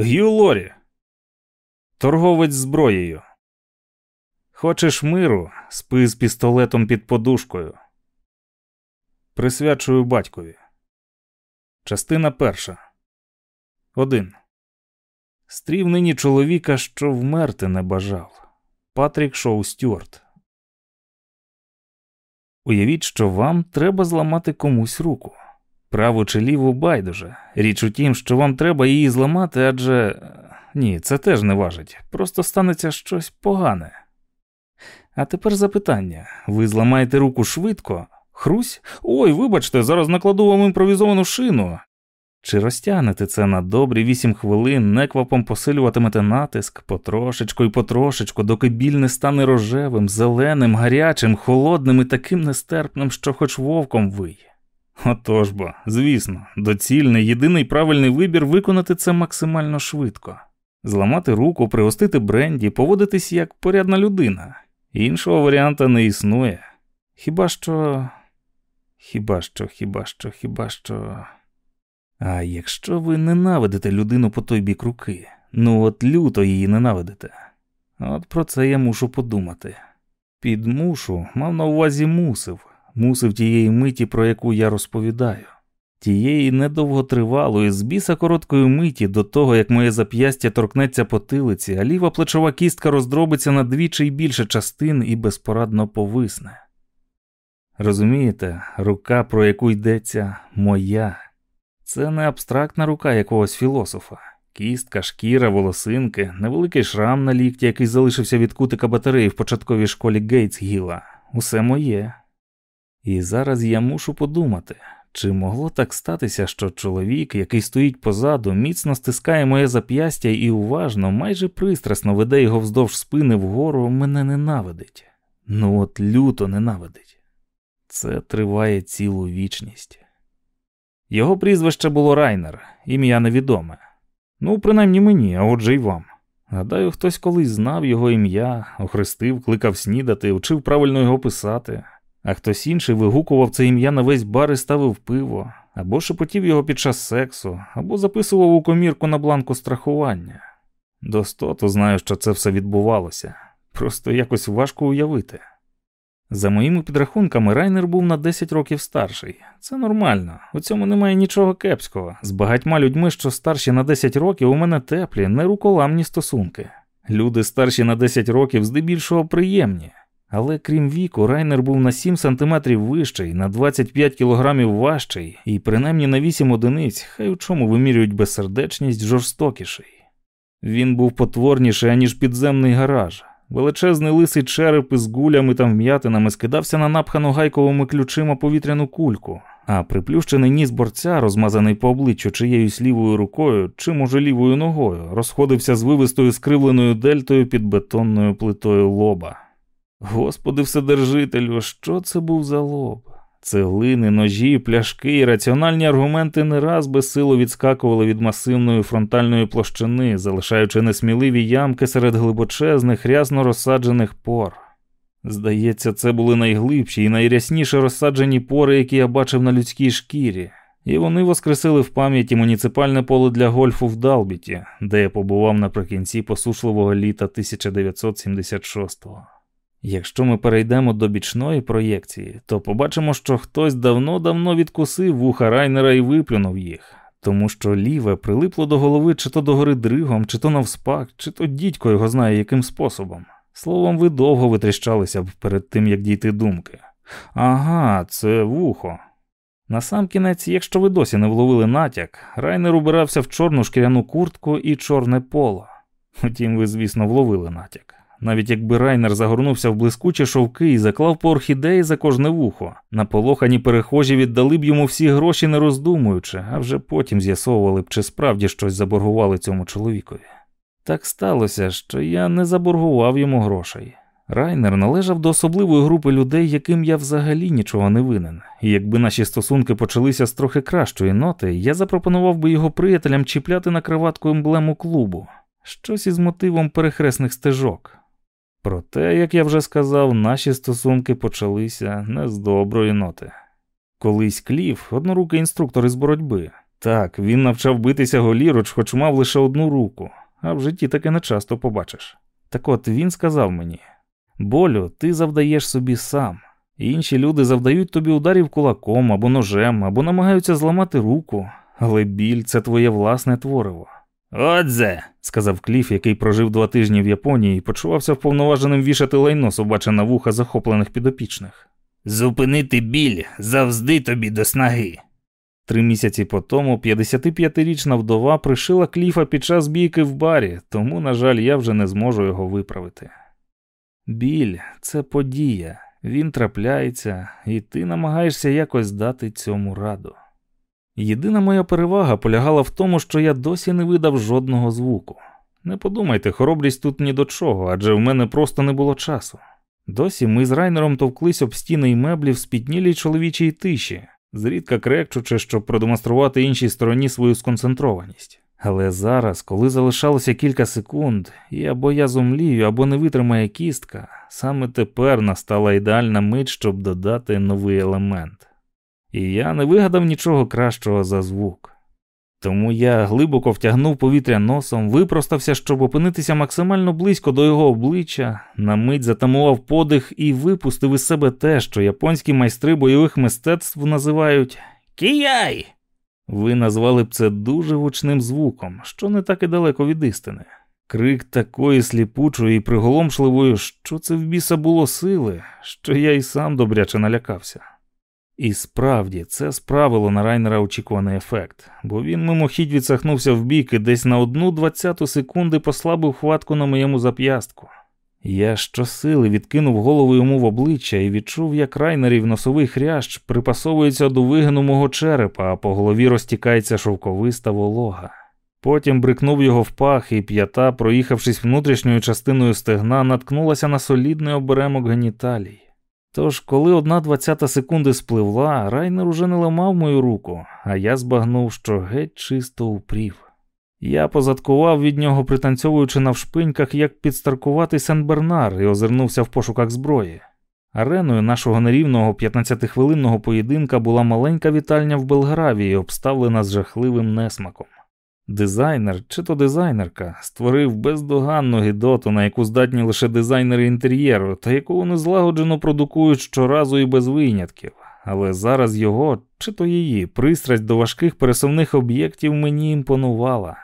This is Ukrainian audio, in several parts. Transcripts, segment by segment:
Г'ю Лорі. Торговець зброєю. Хочеш миру, спи з пістолетом під подушкою. Присвячую батькові. Частина перша. Один. Стрів нині чоловіка, що вмерти не бажав. Патрік Шоу Стюарт. Уявіть, що вам треба зламати комусь руку. Праву чи ліву байдуже. Річ у тім, що вам треба її зламати, адже ні, це теж не важить. Просто станеться щось погане. А тепер запитання: ви зламаєте руку швидко? Хрусь? Ой, вибачте, зараз накладу вам імпровізовану шину. Чи розтягнете це на добрі вісім хвилин, неквапом посилюватимете натиск потрошечку і потрошечку, доки біль не стане рожевим, зеленим, гарячим, холодним і таким нестерпним, що хоч вовком виє? Отож бо, звісно, доцільний, єдиний правильний вибір виконати це максимально швидко, зламати руку, пригостити бренді, поводитись як порядна людина. Іншого варіанта не існує. Хіба що. Хіба що, хіба що, хіба що. А якщо ви ненавидите людину по той бік руки, ну от люто її ненавидите. От про це я мушу подумати. Під мушу мав на увазі мусив, мусив тієї миті, про яку я розповідаю, тієї недовготривалої, з біса короткої миті до того, як моє зап'ястя торкнеться потилиці, а ліва плечова кістка роздробиться на двічі й більше частин і безпорадно повисне. Розумієте, рука, про яку йдеться, моя. Це не абстрактна рука якогось філософа. Кістка, шкіра, волосинки, невеликий шрам на лікті, який залишився від кутика батареї в початковій школі Гейтсгіла. Усе моє. І зараз я мушу подумати, чи могло так статися, що чоловік, який стоїть позаду, міцно стискає моє зап'ястя і уважно, майже пристрасно веде його вздовж спини вгору, мене ненавидить. Ну от люто ненавидить. Це триває цілу вічність. Його прізвище було Райнер, ім'я невідоме. Ну, принаймні мені, а отже й вам. Гадаю, хтось колись знав його ім'я, охрестив, кликав снідати, вчив правильно його писати, а хтось інший вигукував це ім'я на весь бар і ставив пиво, або шепотів його під час сексу, або записував у комірку на бланку страхування. Достото знаю, що це все відбувалося, просто якось важко уявити. За моїми підрахунками, Райнер був на 10 років старший. Це нормально, у цьому немає нічого кепського. З багатьма людьми, що старші на 10 років, у мене теплі, неруколамні стосунки. Люди старші на 10 років здебільшого приємні. Але крім віку, Райнер був на 7 сантиметрів вищий, на 25 кілограмів важчий, і принаймні на 8 одиниць, хай у чому вимірюють безсердечність жорстокіший. Він був потворніший, аніж підземний гараж. Величезний лисий череп із гулями та вм'ятинами скидався на напхану гайковими ключима повітряну кульку, а приплющений ніс борця, розмазаний по обличчю чиєюсь лівою рукою, чи, може, лівою ногою, розходився з вивистою скривленою дельтою під бетонною плитою лоба. Господи, вседержителю, що це був за лоб? Цеглини, ножі, пляшки і раціональні аргументи не раз безсило відскакували від масивної фронтальної площини, залишаючи несміливі ямки серед глибочезних, рясно розсаджених пор. Здається, це були найглибші і найрясніше розсаджені пори, які я бачив на людській шкірі, і вони воскресили в пам'яті муніципальне поле для гольфу в Далбіті, де я побував наприкінці посушливого літа 1976-го. Якщо ми перейдемо до бічної проєкції, то побачимо, що хтось давно-давно відкусив вуха Райнера і виплюнув їх, тому що ліве прилипло до голови чи то догори дригом, чи то навспак, чи то дідько його знає яким способом. Словом, ви довго витріщалися б перед тим, як дійти думки. Ага, це вухо. Насамкінець, якщо ви досі не вловили натяк, Райнер убирався в чорну шкіряну куртку і чорне поло. Втім, ви, звісно, вловили натяк навіть якби Райнер загорнувся в блискучі шовки і заклав по орхідеї за кожне вухо. Наполохані перехожі віддали б йому всі гроші, не роздумуючи, а вже потім з'ясовували б, чи справді щось заборгували цьому чоловікові. Так сталося, що я не заборгував йому грошей. Райнер належав до особливої групи людей, яким я взагалі нічого не винен, і якби наші стосунки почалися з трохи кращої ноти, я запропонував би його приятелям чіпляти на криватку емблему клубу, щось із мотивом перехресних стежок. Проте, як я вже сказав, наші стосунки почалися не з доброї ноти. Колись Кліф, однорукий інструктор із боротьби, Так, він навчав битися голіруч, хоч мав лише одну руку, а в житті таке не часто побачиш. Так от він сказав мені: болю, ти завдаєш собі сам. Інші люди завдають тобі ударів кулаком або ножем, або намагаються зламати руку, але біль це твоє власне твориво. Отзе, сказав Кліф, який прожив два тижні в Японії і почувався вповноваженим вішати лайно собаче на вуха захоплених підопічних. Зупинити біль завжди тобі до снаги. Три місяці по тому 55-річна вдова пришила кліфа під час бійки в барі, тому, на жаль, я вже не зможу його виправити. Біль це подія, він трапляється, і ти намагаєшся якось дати цьому раду. Єдина моя перевага полягала в тому, що я досі не видав жодного звуку. Не подумайте, хоробрість тут ні до чого, адже в мене просто не було часу. Досі ми з райнером товклись об стіни й меблі в спітнілій чоловічій тиші, зрідка крекчучи, щоб продемонструвати іншій стороні свою сконцентрованість. Але зараз, коли залишалося кілька секунд, і або я зумлію, або не витримає кістка, саме тепер настала ідеальна мить, щоб додати новий елемент. І я не вигадав нічого кращого за звук. Тому я глибоко втягнув повітря носом, випростався, щоб опинитися максимально близько до його обличчя, на мить затамував подих і випустив із себе те, що японські майстри бойових мистецтв називають Кіяй. Ви назвали б це дуже гучним звуком, що не так і далеко від істини. Крик такої сліпучої і приголомшливої, що це в біса було сили, що я й сам добряче налякався. І справді це справило на Райнера очікуваний ефект, бо він мимохідь відсахнувся в бік і десь на одну двадцяту секунди послабив хватку на моєму зап'ястку. Я щосили відкинув голову йому в обличчя і відчув, як райнерів носовий хрящ припасовується до вигину мого черепа, а по голові розтікається шовковиста волога. Потім брикнув його в пах, і п'ята, проїхавшись внутрішньою частиною стегна, наткнулася на солідний оберемок геніталій. Тож, коли одна двадцята секунди спливла, Райнер уже не ламав мою руку, а я збагнув, що геть чисто упрів. Я позадкував від нього, пританцьовуючи навшпиньках, як підстаркуватий Сен-Бернар, і озирнувся в пошуках зброї. Ареною нашого нерівного 15-хвилинного поєдинка була маленька вітальня в Белгравії, обставлена з жахливим несмаком. Дизайнер, чи то дизайнерка, створив бездоганну гідоту, на яку здатні лише дизайнери інтер'єру, та яку вони злагоджено продукують щоразу і без винятків. Але зараз його, чи то її, пристрасть до важких пересувних об'єктів мені імпонувала.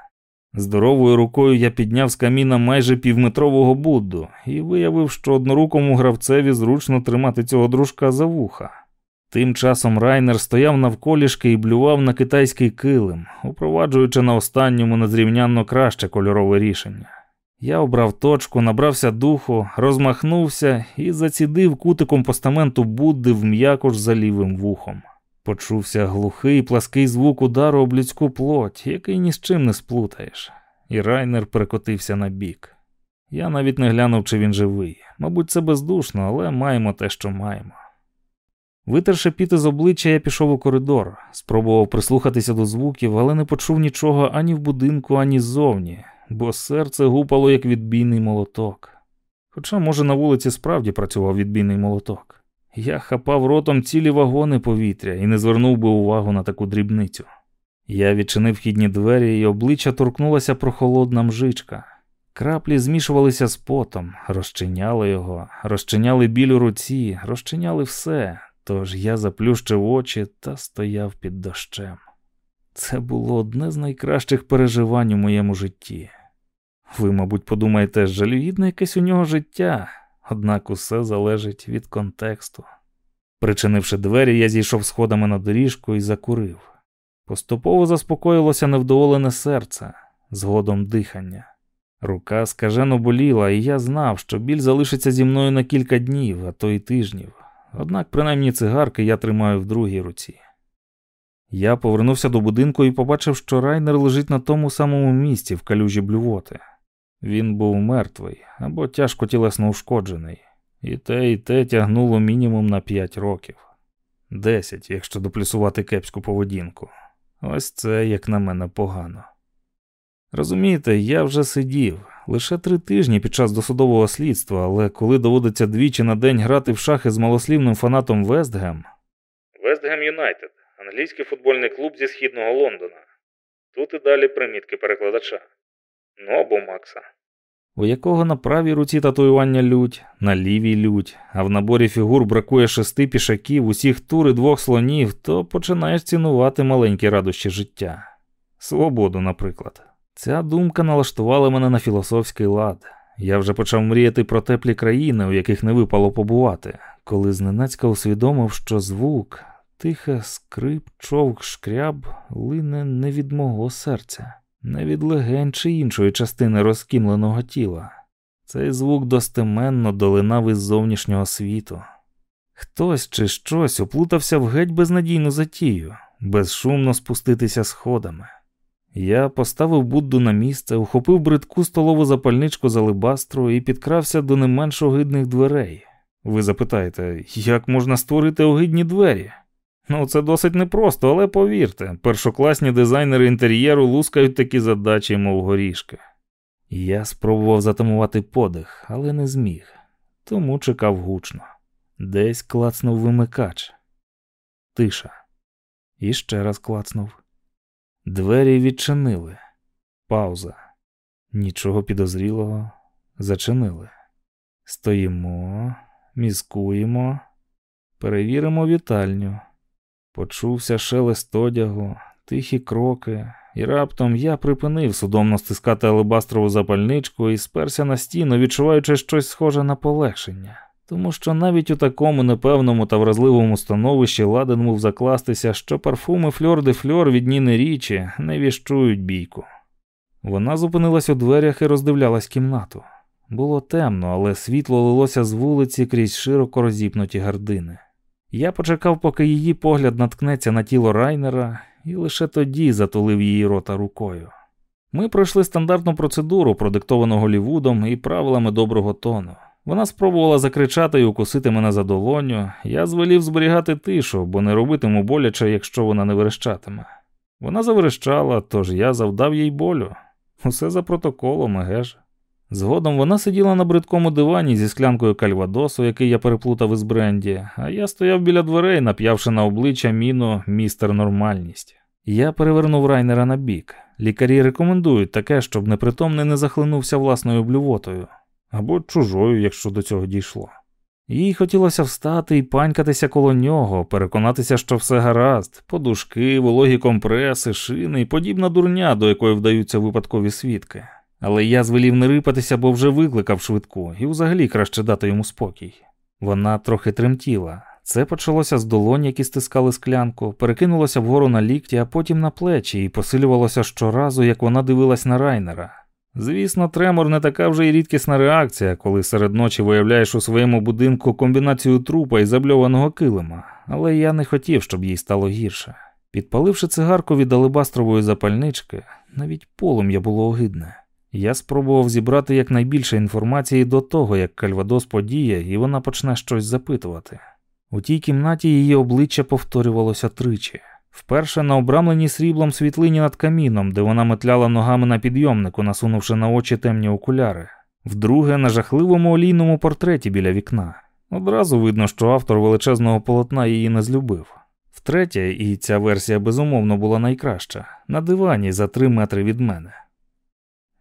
Здоровою рукою я підняв з каміна майже півметрового Будду і виявив, що однорукому гравцеві зручно тримати цього дружка за вуха. Тим часом Райнер стояв навколішки і блював на китайський килим, упроваджуючи на останньому незрівнянно краще кольорове рішення. Я обрав точку, набрався духу, розмахнувся і зацідив кутиком постаменту Будди в м'якош за лівим вухом. Почувся глухий плаский звук удару об людську плоть, який ні з чим не сплутаєш, і Райнер перекотився на бік. Я навіть не глянув, чи він живий. Мабуть, це бездушно, але маємо те, що маємо. Витерши піти з обличчя, я пішов у коридор, спробував прислухатися до звуків, але не почув нічого ані в будинку, ані ззовні, бо серце гупало як відбійний молоток. Хоча, може, на вулиці справді працював відбійний молоток. Я хапав ротом цілі вагони повітря і не звернув би увагу на таку дрібницю. Я відчинив вхідні двері, і обличчя торкнулася прохолодна мжичка. Краплі змішувалися з потом, розчиняли його, розчиняли біль у руці, розчиняли все, Тож я заплющив очі та стояв під дощем. Це було одне з найкращих переживань у моєму житті. Ви, мабуть, подумаєте, жалюгідне якесь у нього життя, однак усе залежить від контексту. Причинивши двері, я зійшов сходами на доріжку і закурив. Поступово заспокоїлося невдоволене серце, згодом дихання. Рука скажено боліла, і я знав, що біль залишиться зі мною на кілька днів, а то й тижнів. Однак, принаймні, цигарки я тримаю в другій руці. Я повернувся до будинку і побачив, що райнер лежить на тому самому місці в калюжі блювоти. Він був мертвий або тяжко тілесно ушкоджений, і те, і те тягнуло мінімум на п'ять років, десять, якщо доплюсувати кепську поведінку. Ось це, як на мене, погано. Розумієте, я вже сидів лише три тижні під час досудового слідства, але коли доводиться двічі на день грати в шахи з малослівним фанатом Вестгем. Вестгем Юнайтед, англійський футбольний клуб зі східного Лондона, Тут і далі примітки перекладача. Ну або Макса. У якого на правій руці татуювання лють, на лівій лють, а в наборі фігур бракує шести пішаків, усіх тур і двох слонів, то починаєш цінувати маленькі радощі життя. Свободу, наприклад. Ця думка налаштувала мене на філософський лад. Я вже почав мріяти про теплі країни, у яких не випало побувати, коли зненацька усвідомив, що звук, тихе скрип, човк, шкряб лине не від мого серця, не від легень чи іншої частини розкімленого тіла. Цей звук достеменно долинав із зовнішнього світу. Хтось чи щось оплутався в геть безнадійну затію, безшумно спуститися сходами. Я поставив Будду на місце, ухопив бридку столову запальничку з алебастру і підкрався до не менш огидних дверей. Ви запитаєте, як можна створити огидні двері? Ну, це досить непросто, але повірте, першокласні дизайнери інтер'єру лускають такі задачі, мов горішки. Я спробував затамувати подих, але не зміг, тому чекав гучно. Десь клацнув вимикач. Тиша. І ще раз клацнув. Двері відчинили. Пауза. Нічого підозрілого. Зачинили. Стоїмо, мізкуємо, перевіримо вітальню. Почувся шелест одягу, тихі кроки, і раптом я припинив судомно стискати алебастрову запальничку і сперся на стіну, відчуваючи щось схоже на полегшення тому що навіть у такому непевному та вразливому становищі ладен мов закластися, що парфуми фльор де фльор від Ніни річі не віщують бійку. Вона зупинилась у дверях і роздивлялась кімнату. Було темно, але світло лилося з вулиці крізь широко розіпнуті гардини. Я почекав, поки її погляд наткнеться на тіло райнера, і лише тоді затулив її рота рукою. Ми пройшли стандартну процедуру, продиктовану Голівудом і правилами доброго тону. Вона спробувала закричати і укусити мене за долоню. Я звелів зберігати тишу, бо не робитиму боляче, якщо вона не верещатиме. Вона заверещала, тож я завдав їй болю. Усе за протоколом, еге Згодом вона сиділа на бридкому дивані зі склянкою кальвадосу, який я переплутав із бренді, а я стояв біля дверей, нап'явши на обличчя міну містер нормальність. Я перевернув райнера на бік. Лікарі рекомендують таке, щоб непритомний не захлинувся власною блювотою або чужою, якщо до цього дійшло. Їй хотілося встати і панькатися коло нього, переконатися, що все гаразд, подушки, вологі компреси, шини і подібна дурня, до якої вдаються випадкові свідки. Але я звелів не рипатися, бо вже викликав швидку, і взагалі краще дати йому спокій. Вона трохи тремтіла. Це почалося з долонь, які стискали склянку, перекинулося вгору на лікті, а потім на плечі, і посилювалося щоразу, як вона дивилась на райнера. Звісно, тремор не така вже й рідкісна реакція, коли серед ночі виявляєш у своєму будинку комбінацію трупа і забльованого килима, але я не хотів, щоб їй стало гірше. Підпаливши цигарку від алебастрової запальнички, навіть полум'я було огидне. Я спробував зібрати якнайбільше інформації до того, як Кальвадос подіє, і вона почне щось запитувати. У тій кімнаті її обличчя повторювалося тричі. Вперше на обрамленій сріблом світлині над каміном, де вона метляла ногами на підйомнику, насунувши на очі темні окуляри, вдруге на жахливому олійному портреті біля вікна. Одразу видно, що автор величезного полотна її не злюбив. Втретє, і ця версія безумовно була найкраща, на дивані за три метри від мене.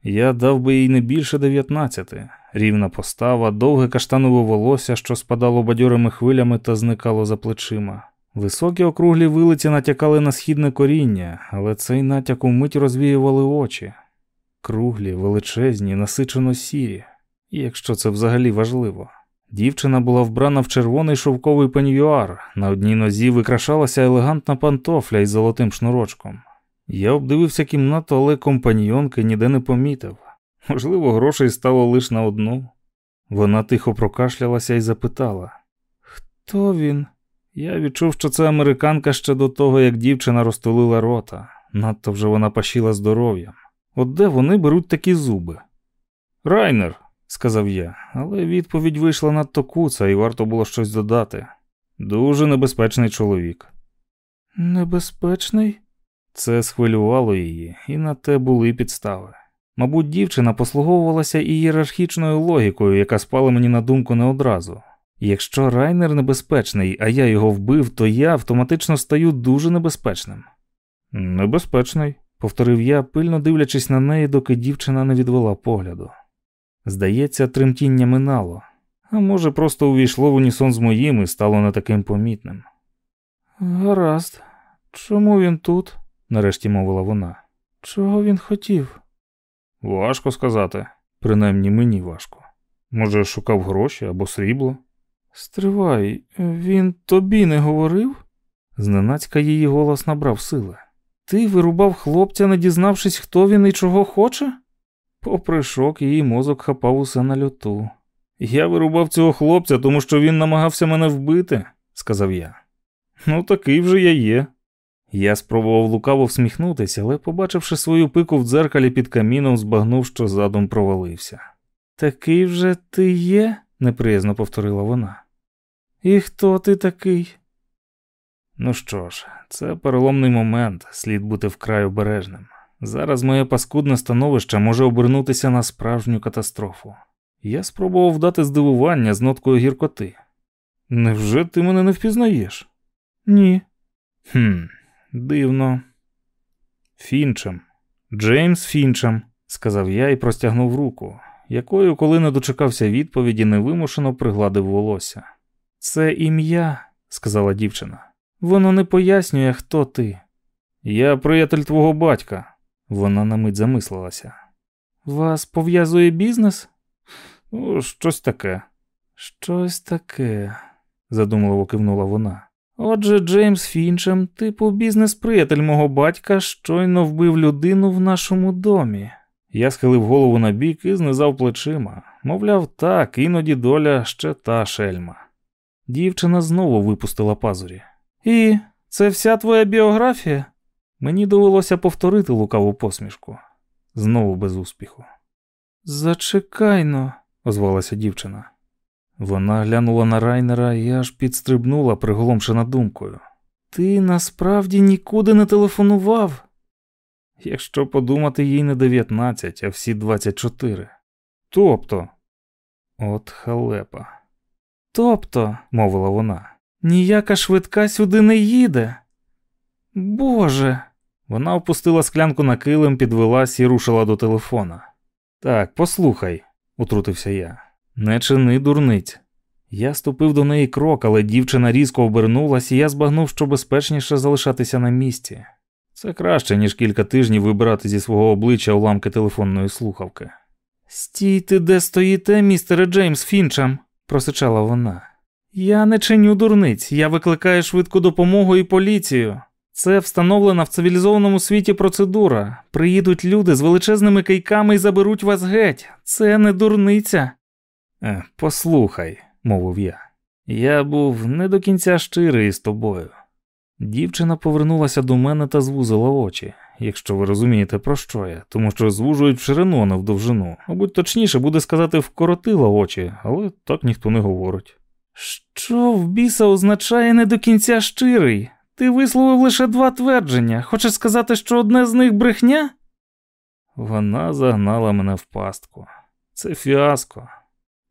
Я дав би їй не більше дев'ятнадцяти, рівна постава, довге каштанове волосся, що спадало бадьорими хвилями та зникало за плечима. Високі округлі вилиці натякали на східне коріння, але цей натяк умить розвіювали очі. Круглі, величезні, насичено сірі, якщо це взагалі важливо. Дівчина була вбрана в червоний шовковий пеньюар, на одній нозі викрашалася елегантна пантофля із золотим шнурочком. Я обдивився кімнату, але компаньйонки ніде не помітив. Можливо, грошей стало лише на одну. Вона тихо прокашлялася і запитала: Хто він? Я відчув, що це американка ще до того, як дівчина розтулила рота, надто вже вона пашіла здоров'ям. От де вони беруть такі зуби? Райнер, сказав я, але відповідь вийшла надто куца, і варто було щось додати. Дуже небезпечний чоловік. Небезпечний? Це схвилювало її, і на те були підстави. Мабуть, дівчина послуговувалася ієрархічною логікою, яка спала мені на думку не одразу. Якщо райнер небезпечний, а я його вбив, то я автоматично стаю дуже небезпечним. Небезпечний, повторив я, пильно дивлячись на неї, доки дівчина не відвела погляду. Здається, тремтіння минало, а може, просто увійшло в унісон з моїм і стало не таким помітним. Гаразд, чому він тут? нарешті мовила вона. Чого він хотів? Важко сказати, принаймні мені важко. Може, шукав гроші або срібло? Стривай, він тобі не говорив? Зненацька її голос набрав сили. Ти вирубав хлопця, не дізнавшись, хто він і чого хоче? Попри шок, її мозок хапав усе на льоту. Я вирубав цього хлопця, тому що він намагався мене вбити, сказав я. Ну, такий вже я є. Я спробував лукаво всміхнутися, але, побачивши свою пику в дзеркалі під каміном, збагнув, що задум провалився. Такий вже ти є? неприязно повторила вона. І хто ти такий? Ну що ж, це переломний момент, слід бути вкрай обережним. Зараз моє паскудне становище може обернутися на справжню катастрофу. Я спробував дати здивування з ноткою гіркоти. Невже ти мене не впізнаєш? Ні. Хм, дивно. Фінчем. Джеймс Фінчем, сказав я і простягнув руку, якою, коли не дочекався відповіді, невимушено пригладив волосся. Це ім'я, сказала дівчина. Воно не пояснює, хто ти. Я приятель твого батька. Вона на мить замислилася. Вас пов'язує бізнес? «Ну, Щось таке. Щось таке, задумливо кивнула вона. Отже, Джеймс Фінчем, типу бізнес-приятель мого батька, щойно вбив людину в нашому домі. Я схилив голову на бік і знизав плечима. Мовляв, так, іноді доля ще та шельма. Дівчина знову випустила пазурі. І це вся твоя біографія? Мені довелося повторити лукаву посмішку. Знову без успіху. Зачекайно, озвалася дівчина. Вона глянула на Райнера і аж підстрибнула, приголомшена думкою. Ти насправді нікуди не телефонував? Якщо подумати, їй не 19, а всі 24. Тобто, от халепа. Тобто, мовила вона, ніяка швидка сюди не їде. Боже. Вона опустила склянку на килим, підвелась і рушила до телефона. Так, послухай, утрутився я. Не чини дурниць. Я ступив до неї крок, але дівчина різко обернулась, і я збагнув, що безпечніше залишатися на місці. Це краще, ніж кілька тижнів вибирати зі свого обличчя уламки телефонної слухавки. Стійте, де стоїте, містере Джеймс Фінчем, просичала вона. Я не чиню дурниць, я викликаю швидку допомогу і поліцію. Це встановлена в цивілізованому світі процедура. Приїдуть люди з величезними кийками і заберуть вас геть. Це не дурниця. Е, послухай, мовив я. Я був не до кінця щирий з тобою. Дівчина повернулася до мене та звузила очі, якщо ви розумієте, про що я, тому що звужують в ширину, а не в довжину. Мабуть, точніше буде сказати, вкоротила очі, але так ніхто не говорить. Що в біса означає не до кінця щирий? Ти висловив лише два твердження. Хочеш сказати, що одне з них брехня? Вона загнала мене в пастку. Це фіаско.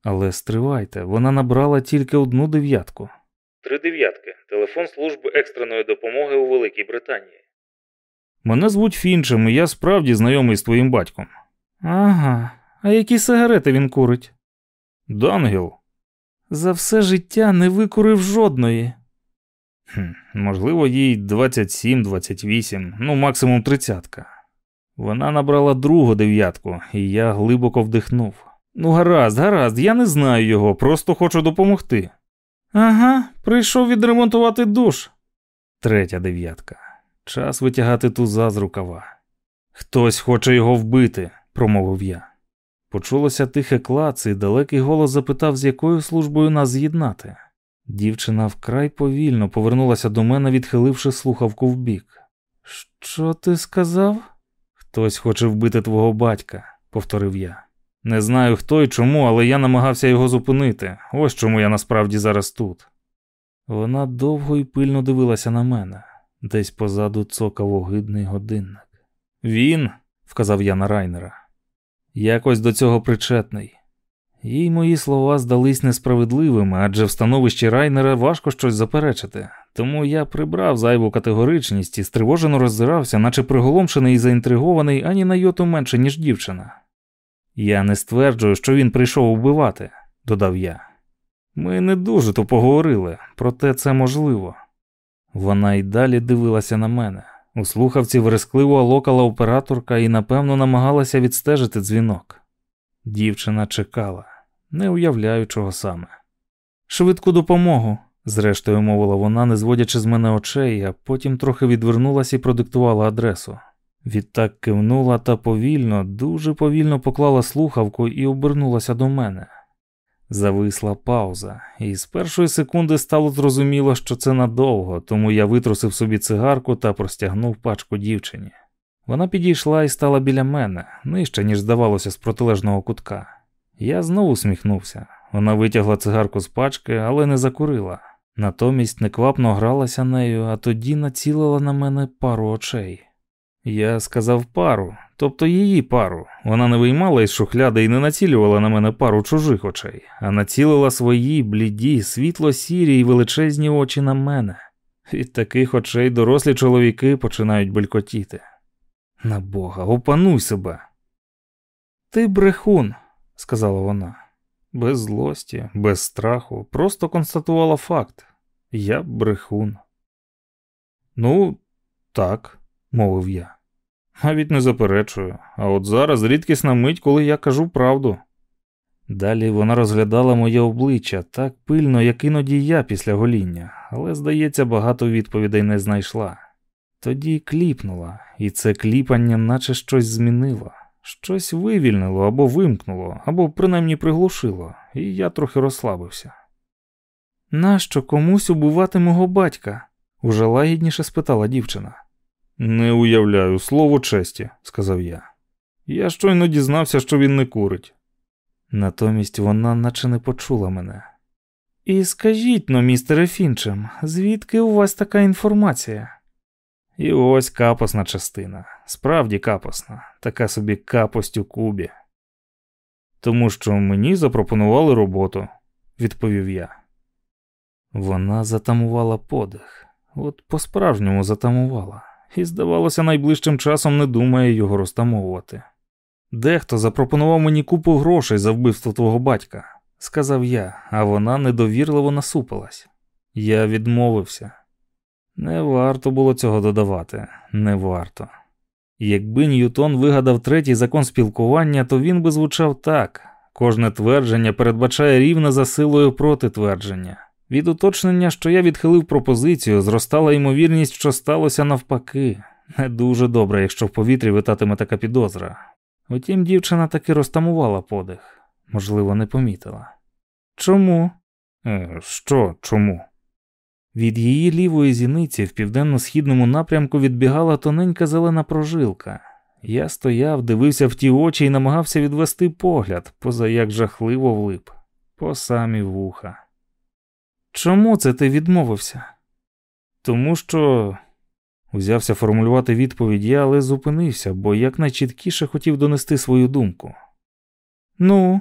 Але стривайте, вона набрала тільки одну дев'ятку. Три дев'ятки. Телефон служби екстреної допомоги у Великій Британії. Мене звуть Фінчем, і я справді знайомий з твоїм батьком. Ага, а які сигарети він курить? Дангел. За все життя не викурив жодної. Хм, Можливо, їй 27-28, ну максимум тридцятка. Вона набрала другу дев'ятку, і я глибоко вдихнув. Ну, гаразд, гаразд, я не знаю його, просто хочу допомогти. Ага, прийшов відремонтувати душ. Третя дев'ятка. Час витягати туза з рукава. Хтось хоче його вбити, промовив я. Почулося тихе клац, і далекий голос запитав, з якою службою нас з'єднати. Дівчина вкрай повільно повернулася до мене, відхиливши слухавку вбік. Що ти сказав? Хтось хоче вбити твого батька, повторив я. Не знаю хто і чому, але я намагався його зупинити. Ось чому я насправді зараз тут. Вона довго і пильно дивилася на мене, десь позаду цокав огидний годинник. Він, вказав я на Райнера, якось до цього причетний. Їй мої слова здались несправедливими, адже в становищі Райнера важко щось заперечити. Тому я прибрав зайву категоричність і стривожено роззирався, наче приголомшений і заінтригований ані на йоту менше, ніж дівчина. Я не стверджую, що він прийшов вбивати, додав я. Ми не дуже то поговорили, проте це можливо. Вона й далі дивилася на мене. У слухавці верескливо локала операторка і, напевно, намагалася відстежити дзвінок. Дівчина чекала, не уявляю, чого саме. Швидку допомогу, зрештою мовила вона, не зводячи з мене очей, а потім трохи відвернулася і продиктувала адресу. Відтак кивнула та повільно, дуже повільно поклала слухавку і обернулася до мене. Зависла пауза, і з першої секунди стало зрозуміло, що це надовго, тому я витрусив собі цигарку та простягнув пачку дівчині. Вона підійшла і стала біля мене, нижче, ніж здавалося, з протилежного кутка. Я знову усміхнувся. Вона витягла цигарку з пачки, але не закурила. Натомість неквапно гралася нею, а тоді націлила на мене пару очей. Я сказав пару, тобто її пару. Вона не виймала із шухляди і не націлювала на мене пару чужих очей, а націлила свої бліді, світло сірі й величезні очі на мене. Від таких очей дорослі чоловіки починають белькотіти. На Бога, опануй себе. Ти брехун, сказала вона, без злості, без страху, просто констатувала факт. Я брехун. Ну, так мовив я. Навіть не заперечую, а от зараз рідкісна мить, коли я кажу правду. Далі вона розглядала моє обличчя так пильно, як іноді я після гоління, але, здається, багато відповідей не знайшла. Тоді кліпнула, і це кліпання, наче щось змінило, щось вивільнило або вимкнуло, або принаймні приглушило, і я трохи розслабився. Нащо комусь убивати мого батька? уже лагідніше спитала дівчина. Не уявляю, слово честі, сказав я. Я щойно дізнався, що він не курить. Натомість вона наче не почула мене. І скажіть но, містере Фінчем, звідки у вас така інформація? І ось капосна частина, справді капосна, така собі капость у кубі. Тому що мені запропонували роботу, відповів я. Вона затамувала подих, от по-справжньому затамувала і, здавалося, найближчим часом не думає його розтамовувати. Дехто запропонував мені купу грошей за вбивство твого батька, сказав я, а вона недовірливо насупилась. Я відмовився. Не варто було цього додавати, не варто. Якби Ньютон вигадав третій закон спілкування, то він би звучав так: кожне твердження передбачає рівне за силою протитвердження. Від уточнення, що я відхилив пропозицію, зростала ймовірність, що сталося навпаки. Не дуже добре, якщо в повітрі витатиме така підозра. Утім, дівчина таки розтамувала подих, можливо, не помітила. Чому? Е, Що чому? Від її лівої зіниці в південно-східному напрямку відбігала тоненька зелена прожилка. Я стояв, дивився в ті очі і намагався відвести погляд, поза як жахливо влип, по самі вуха. Чому це ти відмовився? Тому що узявся формулювати відповідь я, але зупинився, бо якнайчіткіше хотів донести свою думку. Ну,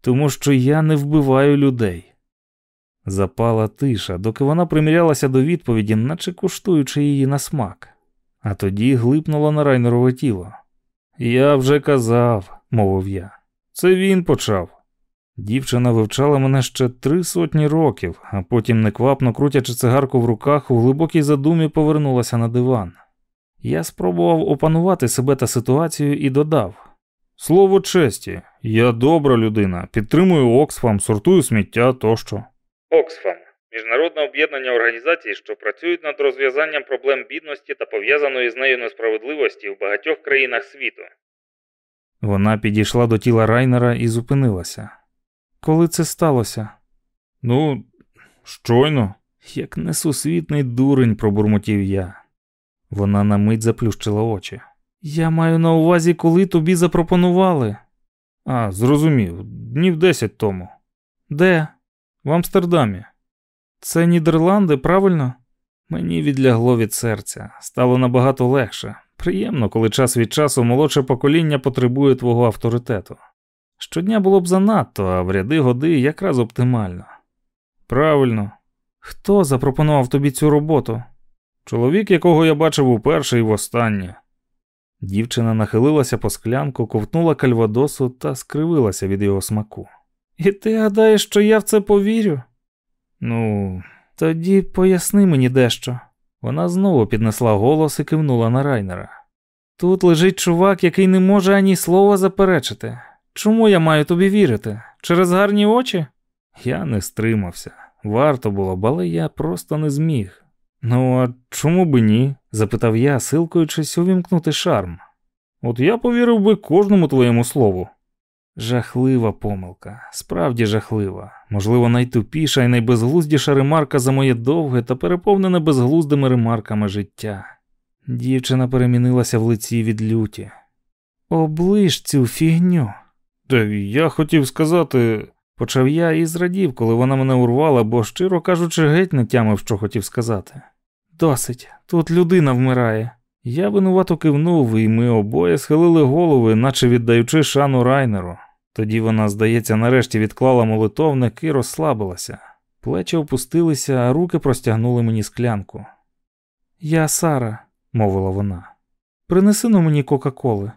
тому що я не вбиваю людей. Запала тиша, доки вона примірялася до відповіді, наче куштуючи її на смак, а тоді глипнула на райнерове тіло. Я вже казав, мовив я. Це він почав. Дівчина вивчала мене ще три сотні років, а потім, неквапно крутячи цигарку в руках, у глибокій задумі повернулася на диван. Я спробував опанувати себе та ситуацію і додав: Слово честі, я добра людина, підтримую Оксфам, сортую сміття тощо. Оксфам міжнародне об'єднання організацій, що працюють над розв'язанням проблем бідності та пов'язаної з нею несправедливості в багатьох країнах світу. Вона підійшла до тіла Райнера і зупинилася. Коли це сталося? Ну, щойно, як несусвітний дурень, пробурмотів я. Вона на мить заплющила очі. Я маю на увазі, коли тобі запропонували. А, зрозумів, днів десять тому. Де? В Амстердамі. Це Нідерланди, правильно? Мені відлягло від серця, стало набагато легше. Приємно, коли час від часу молодше покоління потребує твого авторитету. Щодня було б занадто, а в ряди годи якраз оптимально. Правильно, хто запропонував тобі цю роботу? Чоловік, якого я бачив уперше і востаннє. Дівчина нахилилася по склянку, ковтнула кальвадосу та скривилася від його смаку. І ти гадаєш, що я в це повірю? Ну, тоді поясни мені дещо. Вона знову піднесла голос і кивнула на райнера. Тут лежить чувак, який не може ані слова заперечити. Чому я маю тобі вірити? Через гарні очі? Я не стримався. Варто було але я просто не зміг. Ну, а чому би ні? запитав я, силкуючись увімкнути шарм. От я повірив би кожному твоєму слову. Жахлива помилка, справді жахлива, можливо, найтупіша і найбезглуздіша ремарка за моє довге та переповнене безглуздими ремарками життя. Дівчина перемінилася в лиці від люті. Оближ цю фігню. Я хотів сказати, почав я і зрадів, коли вона мене урвала, бо, щиро кажучи, геть не тямив, що хотів сказати. Досить, тут людина вмирає. Я винувато кивнув, і ми обоє схилили голови, наче віддаючи шану райнеру. Тоді вона, здається, нарешті відклала молитовник і розслабилася. Плечі опустилися, а руки простягнули мені склянку. Я Сара, мовила вона, принеси на мені Кока-Коли.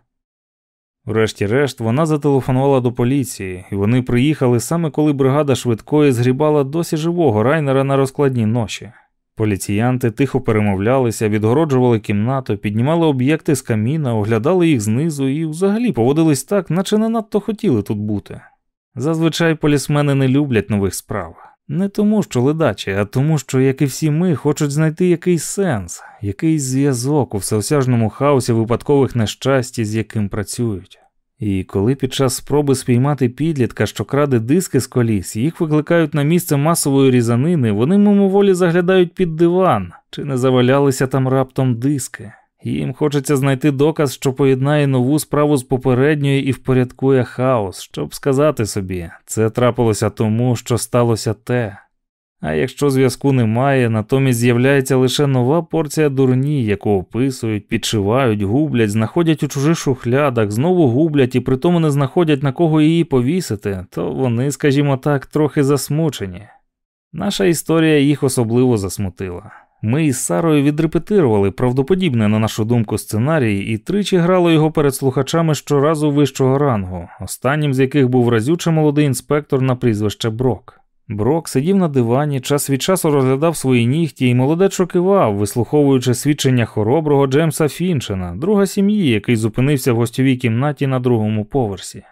Врешті-решт, вона зателефонувала до поліції, і вони приїхали саме коли бригада швидкої згрібала досі живого райнера на розкладні ноші. Поліціянти тихо перемовлялися, відгороджували кімнату, піднімали об'єкти з каміна, оглядали їх знизу і взагалі поводились так, наче не надто хотіли тут бути. Зазвичай полісмени не люблять нових справ. Не тому, що ледачі, а тому, що, як і всі ми, хочуть знайти якийсь сенс, якийсь зв'язок у всеосяжному хаосі випадкових нещасті, з яким працюють. І коли під час спроби спіймати підлітка, що краде диски з коліс, їх викликають на місце масової різанини, вони мимоволі заглядають під диван, чи не завалялися там раптом диски. Їм хочеться знайти доказ, що поєднає нову справу з попередньої і впорядкує хаос, щоб сказати собі, це трапилося тому, що сталося те. А якщо зв'язку немає, натомість з'являється лише нова порція дурні, яку описують, підшивають, гублять, знаходять у чужих шухлядах, знову гублять і при тому не знаходять на кого її повісити, то вони, скажімо так, трохи засмучені. Наша історія їх особливо засмутила. Ми із Сарою відрепетирували правдоподібне, на нашу думку, сценарій і тричі грали його перед слухачами щоразу вищого рангу, останнім з яких був разюче молодий інспектор на прізвище Брок. Брок сидів на дивані, час від часу розглядав свої нігті і молодечо кивав, вислуховуючи свідчення хороброго Джеймса Фінчена, друга сім'ї, який зупинився в гостьовій кімнаті на другому поверсі.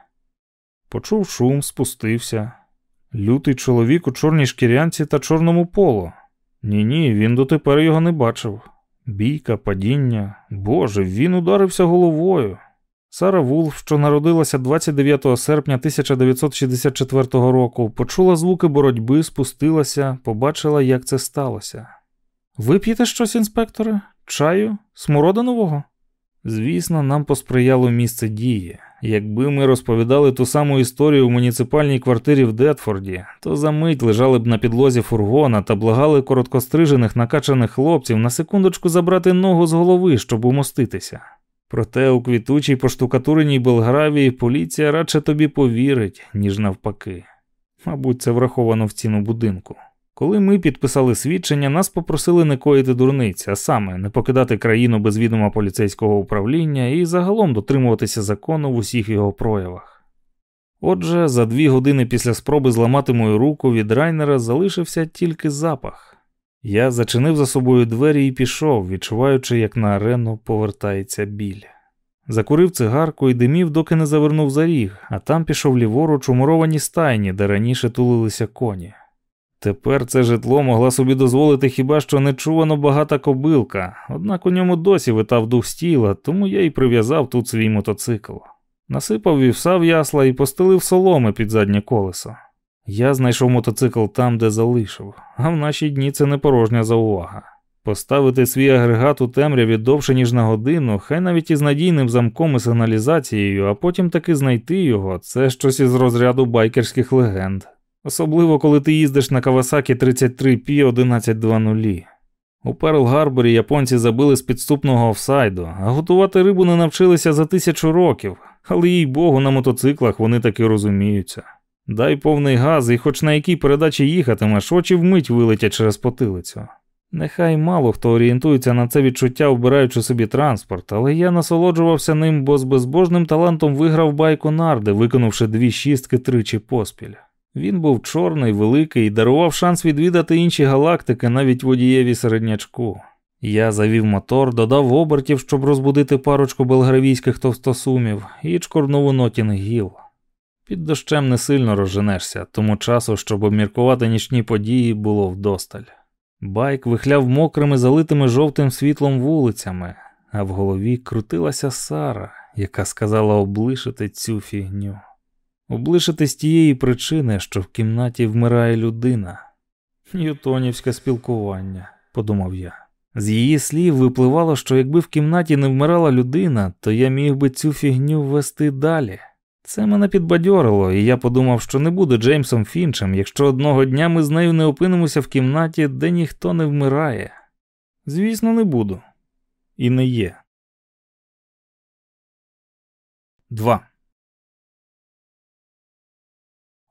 Почув шум, спустився. Лютий чоловік у чорній шкірянці та чорному поло. Ні, ні, він дотепер його не бачив. Бійка, падіння. Боже, він ударився головою. Сара Вулф, що народилася 29 серпня 1964 року, почула звуки боротьби, спустилася, побачила, як це сталося. Вип'єте щось, інспекторе? Чаю? Смородинового? Звісно, нам посприяло місце дії. Якби ми розповідали ту саму історію в муніципальній квартирі в Детфорді, то за мить лежали б на підлозі фургона та благали короткострижених накачаних хлопців на секундочку забрати ногу з голови, щоб умоститися. Проте у квітучій поштукатуреній Белгравії поліція радше тобі повірить, ніж навпаки. Мабуть, це враховано в ціну будинку. Коли ми підписали свідчення, нас попросили не коїти дурниць, а саме не покидати країну без відома поліцейського управління і загалом дотримуватися закону в усіх його проявах. Отже, за дві години після спроби зламати мою руку від райнера залишився тільки запах. Я зачинив за собою двері і пішов, відчуваючи, як на арену повертається біль. Закурив цигарку і димів, доки не завернув за ріг, а там пішов ліворуч у муровані стайні, де раніше тулилися коні. Тепер це житло могла собі дозволити хіба що нечувано багата кобилка, однак у ньому досі витав дух стіла, тому я й прив'язав тут свій мотоцикл. Насипав вівса в ясла і постелив соломи під заднє колесо. Я знайшов мотоцикл там, де залишив, а в наші дні це не порожня заувага. Поставити свій агрегат у темряві довше, ніж на годину, хай навіть із надійним замком і сигналізацією, а потім таки знайти його це щось із розряду байкерських легенд. Особливо, коли ти їздиш на Kawasaki 33P 1120. У Перл Гарборі японці забили з підступного офсайду, а готувати рибу не навчилися за тисячу років, але їй богу, на мотоциклах вони таки розуміються. Дай повний газ, і хоч на якій передачі їхатимеш, очі вмить вилетять через потилицю. Нехай мало хто орієнтується на це відчуття, вибираючи собі транспорт, але я насолоджувався ним, бо з безбожним талантом виграв байк у нарди, виконавши дві шістки тричі поспіль. Він був чорний, великий і дарував шанс відвідати інші галактики навіть водієві середнячку. Я завів мотор, додав обертів, щоб розбудити парочку белгравійських товстосумів, і чкорнув у Нотінг. Під дощем не сильно розженешся, тому часу, щоб обміркувати нічні події, було вдосталь. Байк вихляв мокрими, залитими жовтим світлом вулицями, а в голові крутилася Сара, яка сказала облишити цю фігню. Облишити з тієї причини, що в кімнаті вмирає людина. Ньютонівське спілкування, подумав я. З її слів випливало, що якби в кімнаті не вмирала людина, то я міг би цю фігню вести далі. Це мене підбадьорило, і я подумав, що не буду Джеймсом Фінчем, якщо одного дня ми з нею не опинимося в кімнаті, де ніхто не вмирає. Звісно, не буду. І не є. 2.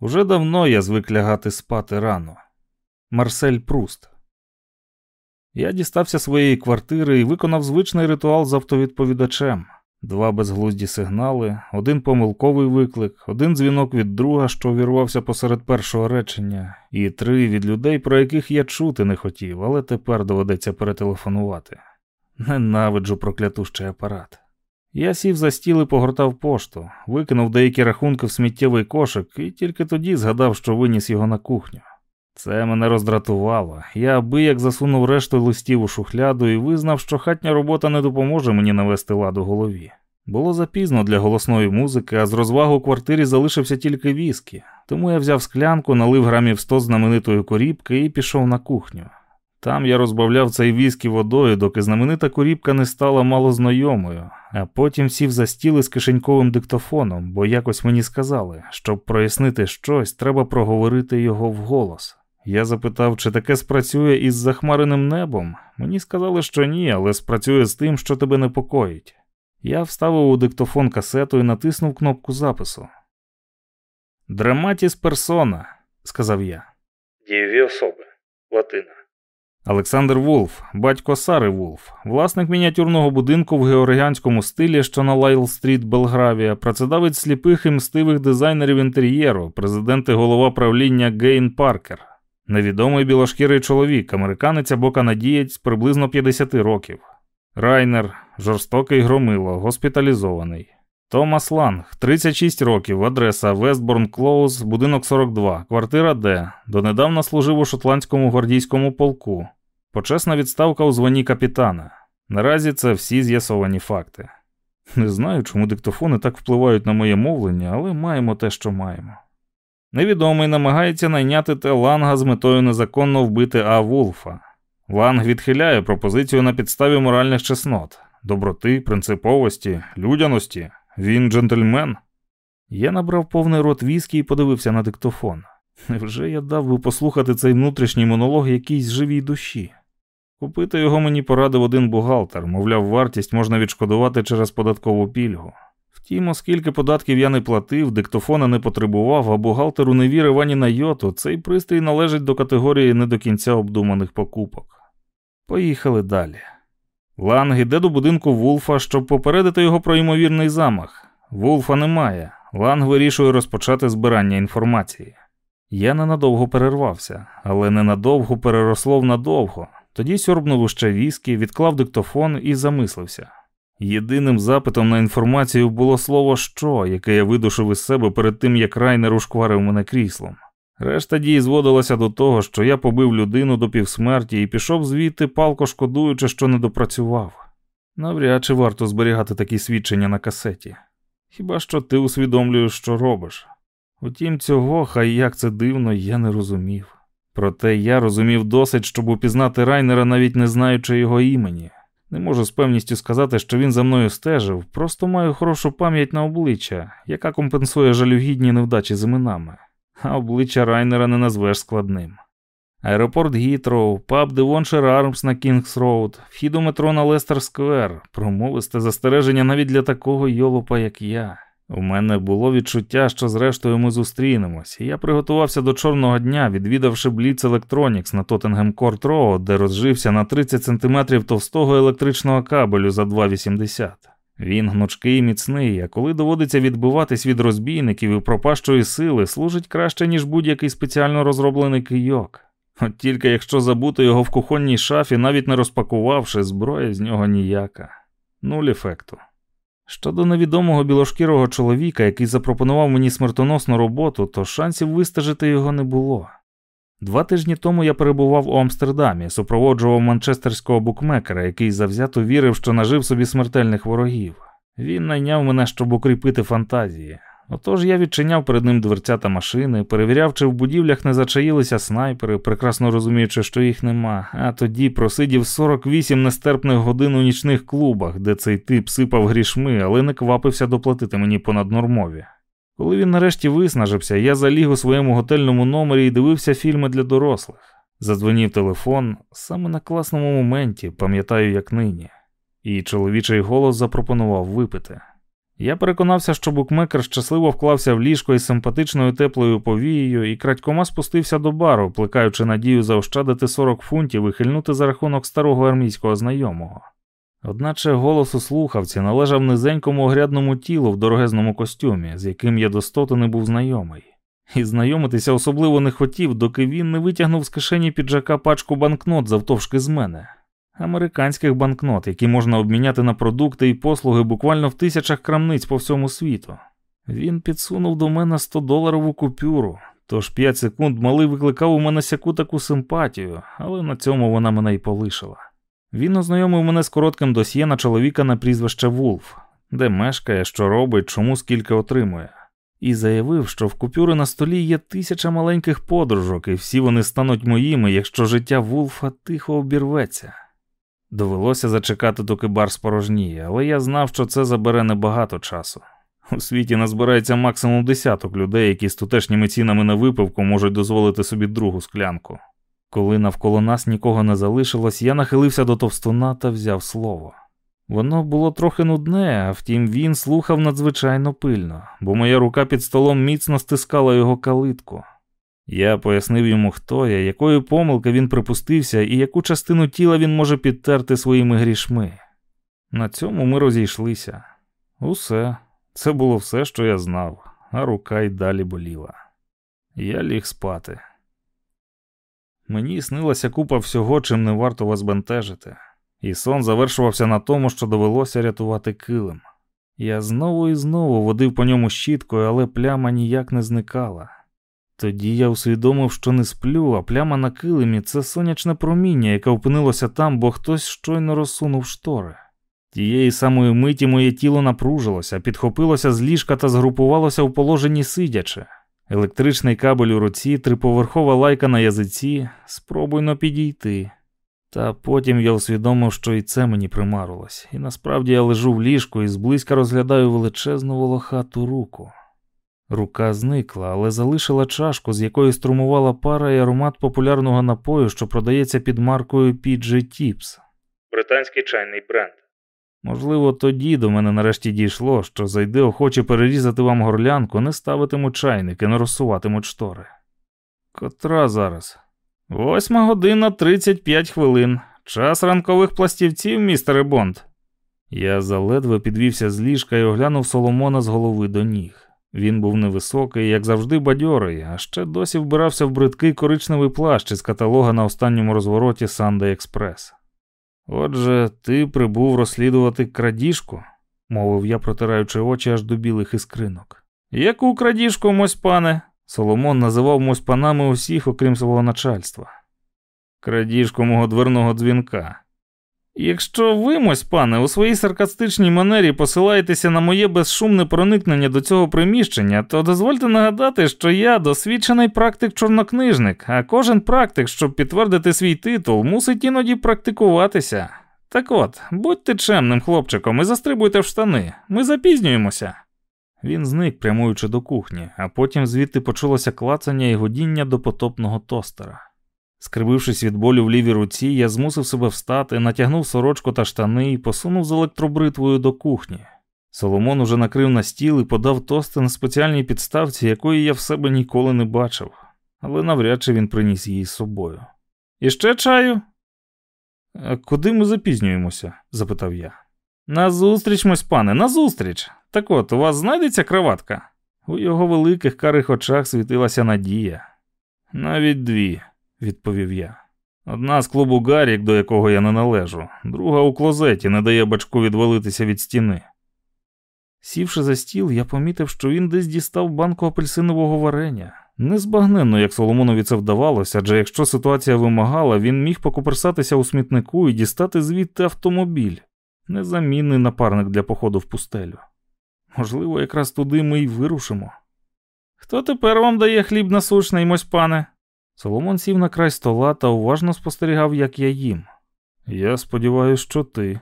Уже давно я звик лягати спати рано. Марсель Пруст. Я дістався своєї квартири і виконав звичний ритуал з автовідповідачем. Два безглузді сигнали, один помилковий виклик, один дзвінок від друга, що увірвався посеред першого речення, і три від людей, про яких я чути не хотів, але тепер доведеться перетелефонувати. Ненавиджу проклятущий апарат. Я сів за стіл і погортав пошту, викинув деякі рахунки в сміттєвий кошик і тільки тоді згадав, що виніс його на кухню. Це мене роздратувало. Я аби як засунув решту листів у шухляду і визнав, що хатня робота не допоможе мені навести лад у голові. Було запізно для голосної музики, а з розвагу у квартирі залишився тільки віскі, тому я взяв склянку, налив грамів сто знаменитої корібки і пішов на кухню. Там я розбавляв цей віскі водою, доки знаменита корібка не стала малознайомою, а потім сів за стіл із кишеньковим диктофоном, бо якось мені сказали, щоб прояснити щось, треба проговорити його вголос. Я запитав, чи таке спрацює із захмареним небом. Мені сказали, що ні, але спрацює з тим, що тебе непокоїть. Я вставив у диктофон касету і натиснув кнопку запису. Dramatis personae, сказав я. Дієві особи. Латина. Олександр Вулф, батько Сари Вулф, власник мініатюрного будинку в георгіанському стилі, що на Лайл Стріт, Белгравія, працедавець сліпих і мстивих дизайнерів інтер'єру, президент і голова правління Гейн Паркер. Невідомий білошкірий чоловік, американець або канадієць приблизно 50 років. Райнер, жорстокий громило, госпіталізований. Томас Ланг, 36 років, адреса Вестборн Клоуз, будинок 42, квартира Д. Донедавна служив у шотландському гвардійському полку. Почесна відставка у званні капітана. Наразі це всі з'ясовані факти. Не знаю, чому диктофони так впливають на моє мовлення, але маємо те, що маємо. Невідомий намагається найняти Т. Ланга з метою незаконно вбити А. Вулфа. Ланг відхиляє пропозицію на підставі моральних чеснот, доброти, принциповості, людяності. Він джентльмен. Я набрав повний рот віскі і подивився на диктофон. Невже я дав би послухати цей внутрішній монолог якійсь живій душі? Купити його мені порадив один бухгалтер, мовляв, вартість можна відшкодувати через податкову пільгу. Втім, оскільки податків я не платив, диктофона не потребував, а бухгалтеру не вірив ані на йоту, цей пристрій належить до категорії не до кінця обдуманих покупок. Поїхали далі. Ланг іде до будинку Вулфа, щоб попередити його про ймовірний замах. Вулфа немає. Ланг вирішує розпочати збирання інформації. Я ненадовго перервався, але ненадовго переросло в надовго. Тоді сьорбнув ще віскі, відклав диктофон і замислився. Єдиним запитом на інформацію було слово що, яке я видушив із себе перед тим, як Райнер ушкварив мене кріслом. Решта дій зводилася до того, що я побив людину до півсмерті і пішов звідти, палко шкодуючи, що не допрацював. Навряд чи варто зберігати такі свідчення на касеті. Хіба що ти усвідомлюєш, що робиш? Утім, цього, хай як це дивно, я не розумів. Проте я розумів досить, щоб упізнати Райнера, навіть не знаючи його імені. Не можу з певністю сказати, що він за мною стежив, просто маю хорошу пам'ять на обличчя, яка компенсує жалюгідні невдачі з іменами, а обличчя Райнера не назвеш складним. Аеропорт Гітроу, паб Девоншир Армс на Кінгс Роуд, вхід у метро на Лестер Сквер, промовисте застереження навіть для такого йолопа, як я. У мене було відчуття, що зрештою ми зустрінемось, і я приготувався до чорного дня, відвідавши Blitz Electronics на Тоттенгем Корт Роуд, де розжився на 30 см товстого електричного кабелю за 2,80. Він гнучкий і міцний, а коли доводиться відбиватись від розбійників і пропащої сили, служить краще, ніж будь-який спеціально розроблений кийок. От тільки якщо забути його в кухонній шафі, навіть не розпакувавши, зброя з нього ніяка. Нуль ефекту. Щодо невідомого білошкірого чоловіка, який запропонував мені смертоносну роботу, то шансів вистежити його не було. Два тижні тому я перебував у Амстердамі, супроводжував манчестерського букмекера, який завзято вірив, що нажив собі смертельних ворогів. Він найняв мене, щоб укріпити фантазії. Отож я відчиняв перед ним дверцята машини, перевіряв, чи в будівлях не зачаїлися снайпери, прекрасно розуміючи, що їх нема, а тоді просидів 48 нестерпних годин у нічних клубах, де цей тип сипав грішми, але не квапився доплатити мені понаднормові. Коли він нарешті виснажився, я заліг у своєму готельному номері і дивився фільми для дорослих. Задзвонів телефон саме на класному моменті, пам'ятаю, як нині, і чоловічий голос запропонував випити. Я переконався, що букмекер щасливо вклався в ліжко із симпатичною теплою повією і крадькома спустився до бару, плекаючи надію заощадити 40 фунтів і хильнути за рахунок старого армійського знайомого. Одначе голос у слухавці належав низенькому огрядному тілу в дорогезному костюмі, з яким я достото не був знайомий, і знайомитися особливо не хотів, доки він не витягнув з кишені піджака пачку банкнот завтовшки з мене американських банкнот, які можна обміняти на продукти і послуги буквально в тисячах крамниць по всьому світу. Він підсунув до мене 100 доларову купюру, тож 5 секунд малий викликав у мене сяку таку симпатію, але на цьому вона мене й полишила. Він ознайомив мене з коротким досьє на чоловіка на прізвище Вулф, де мешкає, що робить, чому скільки отримує, і заявив, що в купюри на столі є тисяча маленьких подружок, і всі вони стануть моїми, якщо життя Вулфа тихо обірветься. Довелося зачекати, доки бар спорожніє, але я знав, що це забере небагато часу. У світі назбирається максимум десяток людей, які з тутешніми цінами на випивку можуть дозволити собі другу склянку. Коли навколо нас нікого не залишилось, я нахилився до товстуна та взяв слово. Воно було трохи нудне, а втім він слухав надзвичайно пильно, бо моя рука під столом міцно стискала його калитку. Я пояснив йому, хто я, якої помилки він припустився і яку частину тіла він може підтерти своїми грішми. На цьому ми розійшлися. Усе, це було все, що я знав, а рука й далі боліла. Я ліг спати. Мені снилася купа всього, чим не варто вас бентежити, і сон завершувався на тому, що довелося рятувати килим. Я знову і знову водив по ньому щіткою, але пляма ніяк не зникала. Тоді я усвідомив, що не сплю, а пляма на килимі це сонячне проміння, яке опинилося там, бо хтось щойно розсунув штори. Тієї самої миті моє тіло напружилося, підхопилося з ліжка та згрупувалося в положенні сидячи. Електричний кабель у руці, триповерхова лайка на язиці, спробуйно підійти. Та потім я усвідомив, що і це мені примарилось, і насправді я лежу в ліжку і зблизька розглядаю величезну волохату руку. Рука зникла, але залишила чашку, з якої струмувала пара і аромат популярного напою, що продається під маркою PG Tips. Британський чайний бренд. Можливо, тоді до мене нарешті дійшло, що зайди охоче перерізати вам горлянку, не ставитимуть чайники, не розсуватимуть штори. Котра зараз? Восьма година 35 хвилин. Час ранкових пластівців, містере Бонд. Я заледве підвівся з ліжка і оглянув Соломона з голови до ніг. Він був невисокий, як завжди, бадьорий, а ще досі вбирався в бридкий коричневий плащ із каталога на останньому розвороті Sunday Експрес. Отже, ти прибув розслідувати крадіжку, мовив я, протираючи очі аж до білих іскринок. Яку крадіжку, мось пане? Соломон називав мось панами усіх, окрім свого начальства. Крадіжку мого дверного дзвінка. Якщо ви, мось пане, у своїй саркастичній манері посилаєтеся на моє безшумне проникнення до цього приміщення, то дозвольте нагадати, що я досвідчений практик-чорнокнижник, а кожен практик, щоб підтвердити свій титул, мусить іноді практикуватися. Так от, будьте чемним хлопчиком і застрибуйте в штани, ми запізнюємося. Він зник, прямуючи до кухні, а потім звідти почулося клацання і годіння до потопного тостера. Скривившись від болю в лівій руці, я змусив себе встати, натягнув сорочку та штани і посунув з електробритвою до кухні. Соломон уже накрив на стіл і подав тости на спеціальній підставці, якої я в себе ніколи не бачив, але навряд чи він приніс її з собою. І ще чаю? «А Куди ми запізнюємося? запитав я. Назустріч, мось пане, назустріч. Так от, у вас знайдеться краватка? У його великих карих очах світилася надія. Навіть дві, відповів я. Одна з клубу Гарік, до якого я не належу, друга у клозеті не дає бачку відвалитися від стіни. Сівши за стіл, я помітив, що він десь дістав банку апельсинового варення. Незбагненно, як Соломонові це вдавалося, адже якщо ситуація вимагала, він міг покуперсатися у смітнику і дістати звідти автомобіль, незамінний напарник для походу в пустелю. Можливо, якраз туди ми й вирушимо. Хто тепер вам дає хліб насущний, мось пане? Соломон сів на край стола та уважно спостерігав, як я їм. Я сподіваюся, що ти.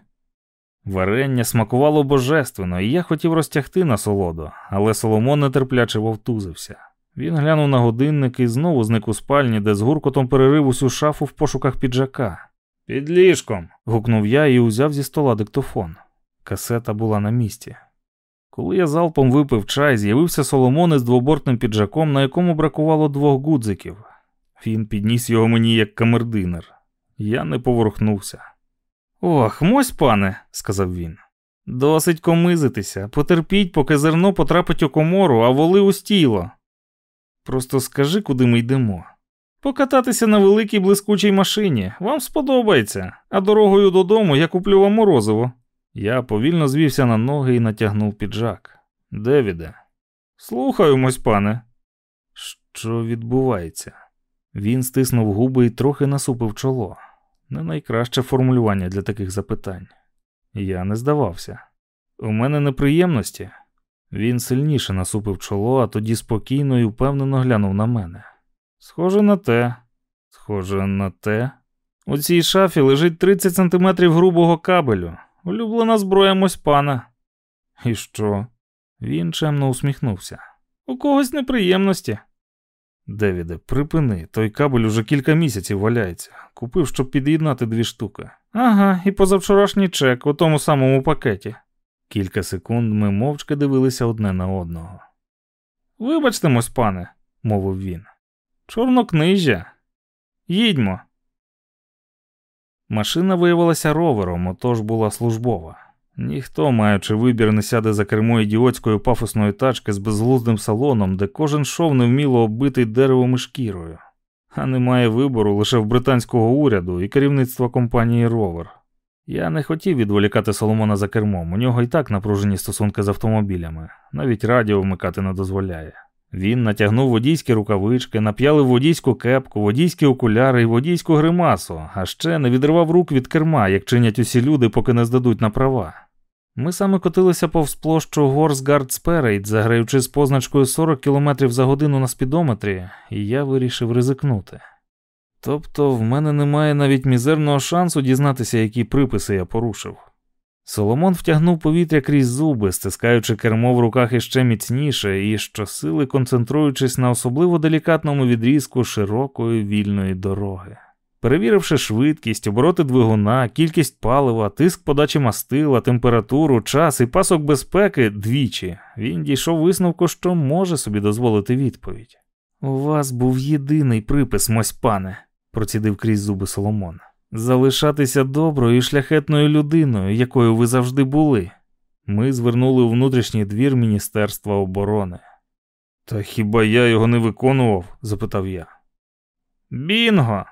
Варення смакувало божественно, і я хотів розтягти насолоду, але Соломон нетерпляче вовтузився. Він глянув на годинник і знову зник у спальні, де з гуркотом перерив усю шафу в пошуках піджака. Під ліжком. гукнув я і узяв зі стола диктофон. Касета була на місці. Коли я залпом випив чай, з'явився Соломон із двобортним піджаком, на якому бракувало двох гудзиків. Він підніс його мені як камердинер. Я не поворухнувся. Ох, мось, пане, сказав він. Досить комизитися, потерпіть, поки зерно потрапить у комору, а воли у стіло. Просто скажи, куди ми йдемо. Покататися на великій блискучій машині. Вам сподобається, а дорогою додому я куплю вам морозиво. Я повільно звівся на ноги і натягнув піджак. Девіде, слухаюмось, пане. Що відбувається? Він стиснув губи і трохи насупив чоло. Не найкраще формулювання для таких запитань. Я не здавався. У мене неприємності. Він сильніше насупив чоло, а тоді спокійно і впевнено глянув на мене. Схоже на те, схоже на те. У цій шафі лежить 30 сантиметрів грубого кабелю. Улюблена зброя Мосьпана. І що? Він чемно усміхнувся. У когось неприємності. Девіде, припини, той кабель уже кілька місяців валяється. Купив, щоб під'єднати дві штуки. Ага, і позавчорашній чек у тому самому пакеті. Кілька секунд ми мовчки дивилися одне на одного. Вибачте, мось пане, мовив він. Чорнокнижжя. Їдьмо. Машина виявилася ровером, отож була службова. Ніхто, маючи вибір, не сяде за кермо ідіотської пафосної тачки з безглуздим салоном, де кожен шов невміло оббитий деревом і шкірою, а немає вибору лише в британського уряду і керівництва компанії Ровер. Я не хотів відволікати Соломона за кермом, у нього і так напружені стосунки з автомобілями, навіть радіо вмикати не дозволяє. Він натягнув водійські рукавички, нап'ялив водійську кепку, водійські окуляри і водійську гримасу, а ще не відривав рук від керма, як чинять усі люди, поки не здадуть на права. Ми саме котилися повз площу Горсгард Сперейд, заграючи з позначкою 40 км за годину на спідометрі, і я вирішив ризикнути. Тобто в мене немає навіть мізерного шансу дізнатися, які приписи я порушив. Соломон втягнув повітря крізь зуби, стискаючи кермо в руках іще міцніше і щосили концентруючись на особливо делікатному відрізку широкої вільної дороги. Перевіривши швидкість, обороти двигуна, кількість палива, тиск подачі мастила, температуру, час і пасок безпеки двічі, він дійшов висновку, що може собі дозволити відповідь. У вас був єдиний припис, мось пане, процідив крізь зуби Соломон. Залишатися доброю і шляхетною людиною, якою ви завжди були. Ми звернули у внутрішній двір Міністерства оборони. Та хіба я його не виконував? запитав я. Бінго!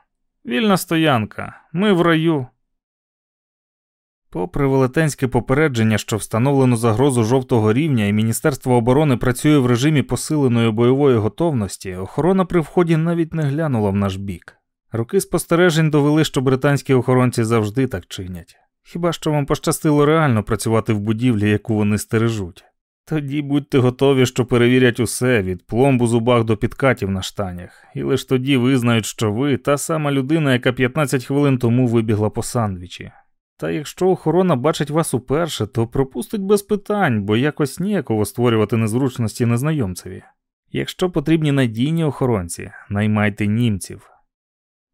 Вільна стоянка, ми в раю. Попри велетенське попередження, що встановлено загрозу жовтого рівня, і Міністерство оборони працює в режимі посиленої бойової готовності, охорона при вході навіть не глянула в наш бік. Роки спостережень довели, що британські охоронці завжди так чинять. Хіба що вам пощастило реально працювати в будівлі, яку вони стережуть? Тоді будьте готові, що перевірять усе від пломбу зубах до підкатів на штанях, і лише тоді визнають, що ви та сама людина, яка 15 хвилин тому вибігла по сандвічі. Та якщо охорона бачить вас уперше, то пропустить без питань, бо якось ніяково створювати незручності незнайомцеві. Якщо потрібні надійні охоронці, наймайте німців.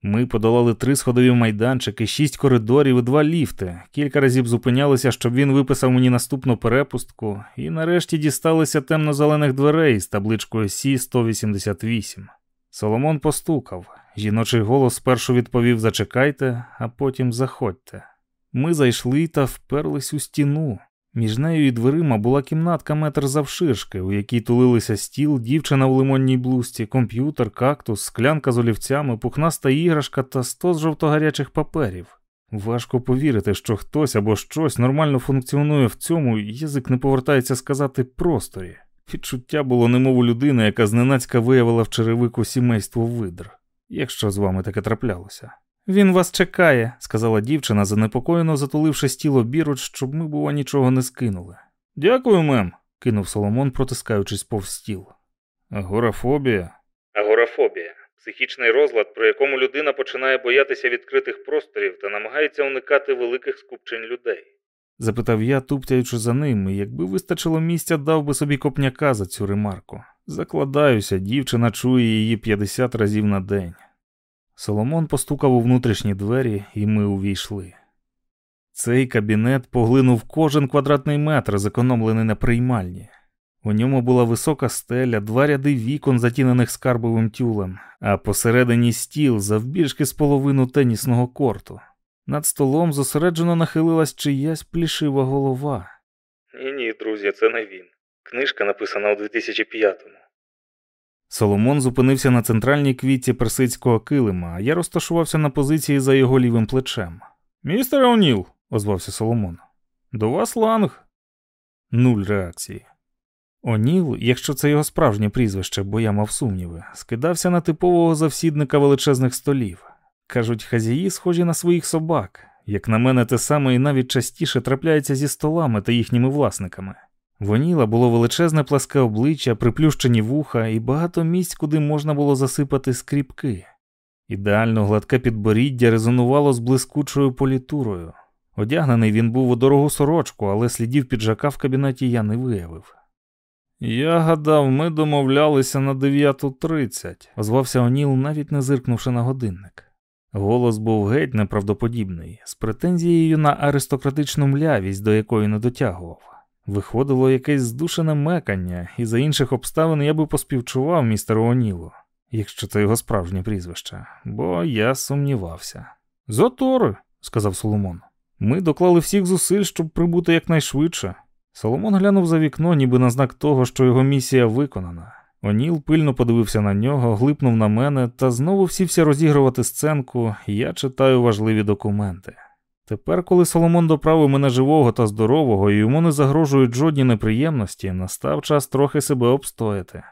Ми подолали три сходові майданчики, шість коридорів і два ліфти. Кілька разів зупинялися, щоб він виписав мені наступну перепустку, і нарешті дісталися темно-зелених дверей з табличкою Сі 188. Соломон постукав. Жіночий голос спершу відповів Зачекайте, а потім заходьте. Ми зайшли та вперлись у стіну. Між нею і дверима була кімнатка метр завширшки, у якій тулилися стіл, дівчина в лимонній блузці, комп'ютер, кактус, склянка з олівцями, пухнаста іграшка та сто з жовтогарячих паперів. Важко повірити, що хтось або щось нормально функціонує в цьому, язик не повертається сказати просторі. Відчуття було немов людини, яка зненацька виявила в черевику сімейство видр, якщо з вами таке траплялося. Він вас чекає, сказала дівчина, занепокоєно затуливши стіло біруч, щоб ми, бува, нічого не скинули. Дякую, мем, кинув Соломон, протискаючись повз стіл. Агорафобія. Агорафобія психічний розлад, при якому людина починає боятися відкритих просторів та намагається уникати великих скупчень людей. запитав я, туптяючи за ним, і якби вистачило місця, дав би собі копняка за цю ремарку. Закладаюся, дівчина чує її 50 разів на день. Соломон постукав у внутрішні двері, і ми увійшли. Цей кабінет поглинув кожен квадратний метр, зекономлений на приймальні. У ньому була висока стеля, два ряди вікон, затінених скарбовим тюлем, а посередині стіл завбільшки з половину тенісного корту. Над столом зосереджено нахилилась чиясь плішива голова. Ні, ні, друзі, це не він. Книжка написана у 2005-му. Соломон зупинився на центральній квітці персидського килима, а я розташувався на позиції за його лівим плечем. Містер О'Ніл, озвався Соломон. До вас ланг. Нуль реакції. О'Ніл, якщо це його справжнє прізвище, бо я мав сумніви, скидався на типового завсідника величезних столів. Кажуть, хазяї схожі на своїх собак. Як на мене, те саме і навіть частіше трапляється зі столами та їхніми власниками. Воніла було величезне пласке обличчя, приплющені вуха і багато місць, куди можна було засипати скріпки. Ідеально гладке підборіддя резонувало з блискучою політурою. Одягнений він був у дорогу сорочку, але слідів піджака в кабінеті я не виявив. Я гадав, ми домовлялися на 9.30, озвався Оніл, навіть не зиркнувши на годинник. Голос був геть неправдоподібний, з претензією на аристократичну млявість, до якої не дотягував. Виходило якесь здушене мекання, і за інших обставин я би поспівчував містеру Онілу, якщо це його справжнє прізвище, бо я сумнівався. Затори, сказав Соломон. Ми доклали всіх зусиль, щоб прибути якнайшвидше. Соломон глянув за вікно, ніби на знак того, що його місія виконана. Оніл пильно подивився на нього, глипнув на мене та знову всівся розігрувати сценку, я читаю важливі документи. Тепер, коли Соломон доправив мене живого та здорового і йому не загрожують жодні неприємності, настав час трохи себе обстояти.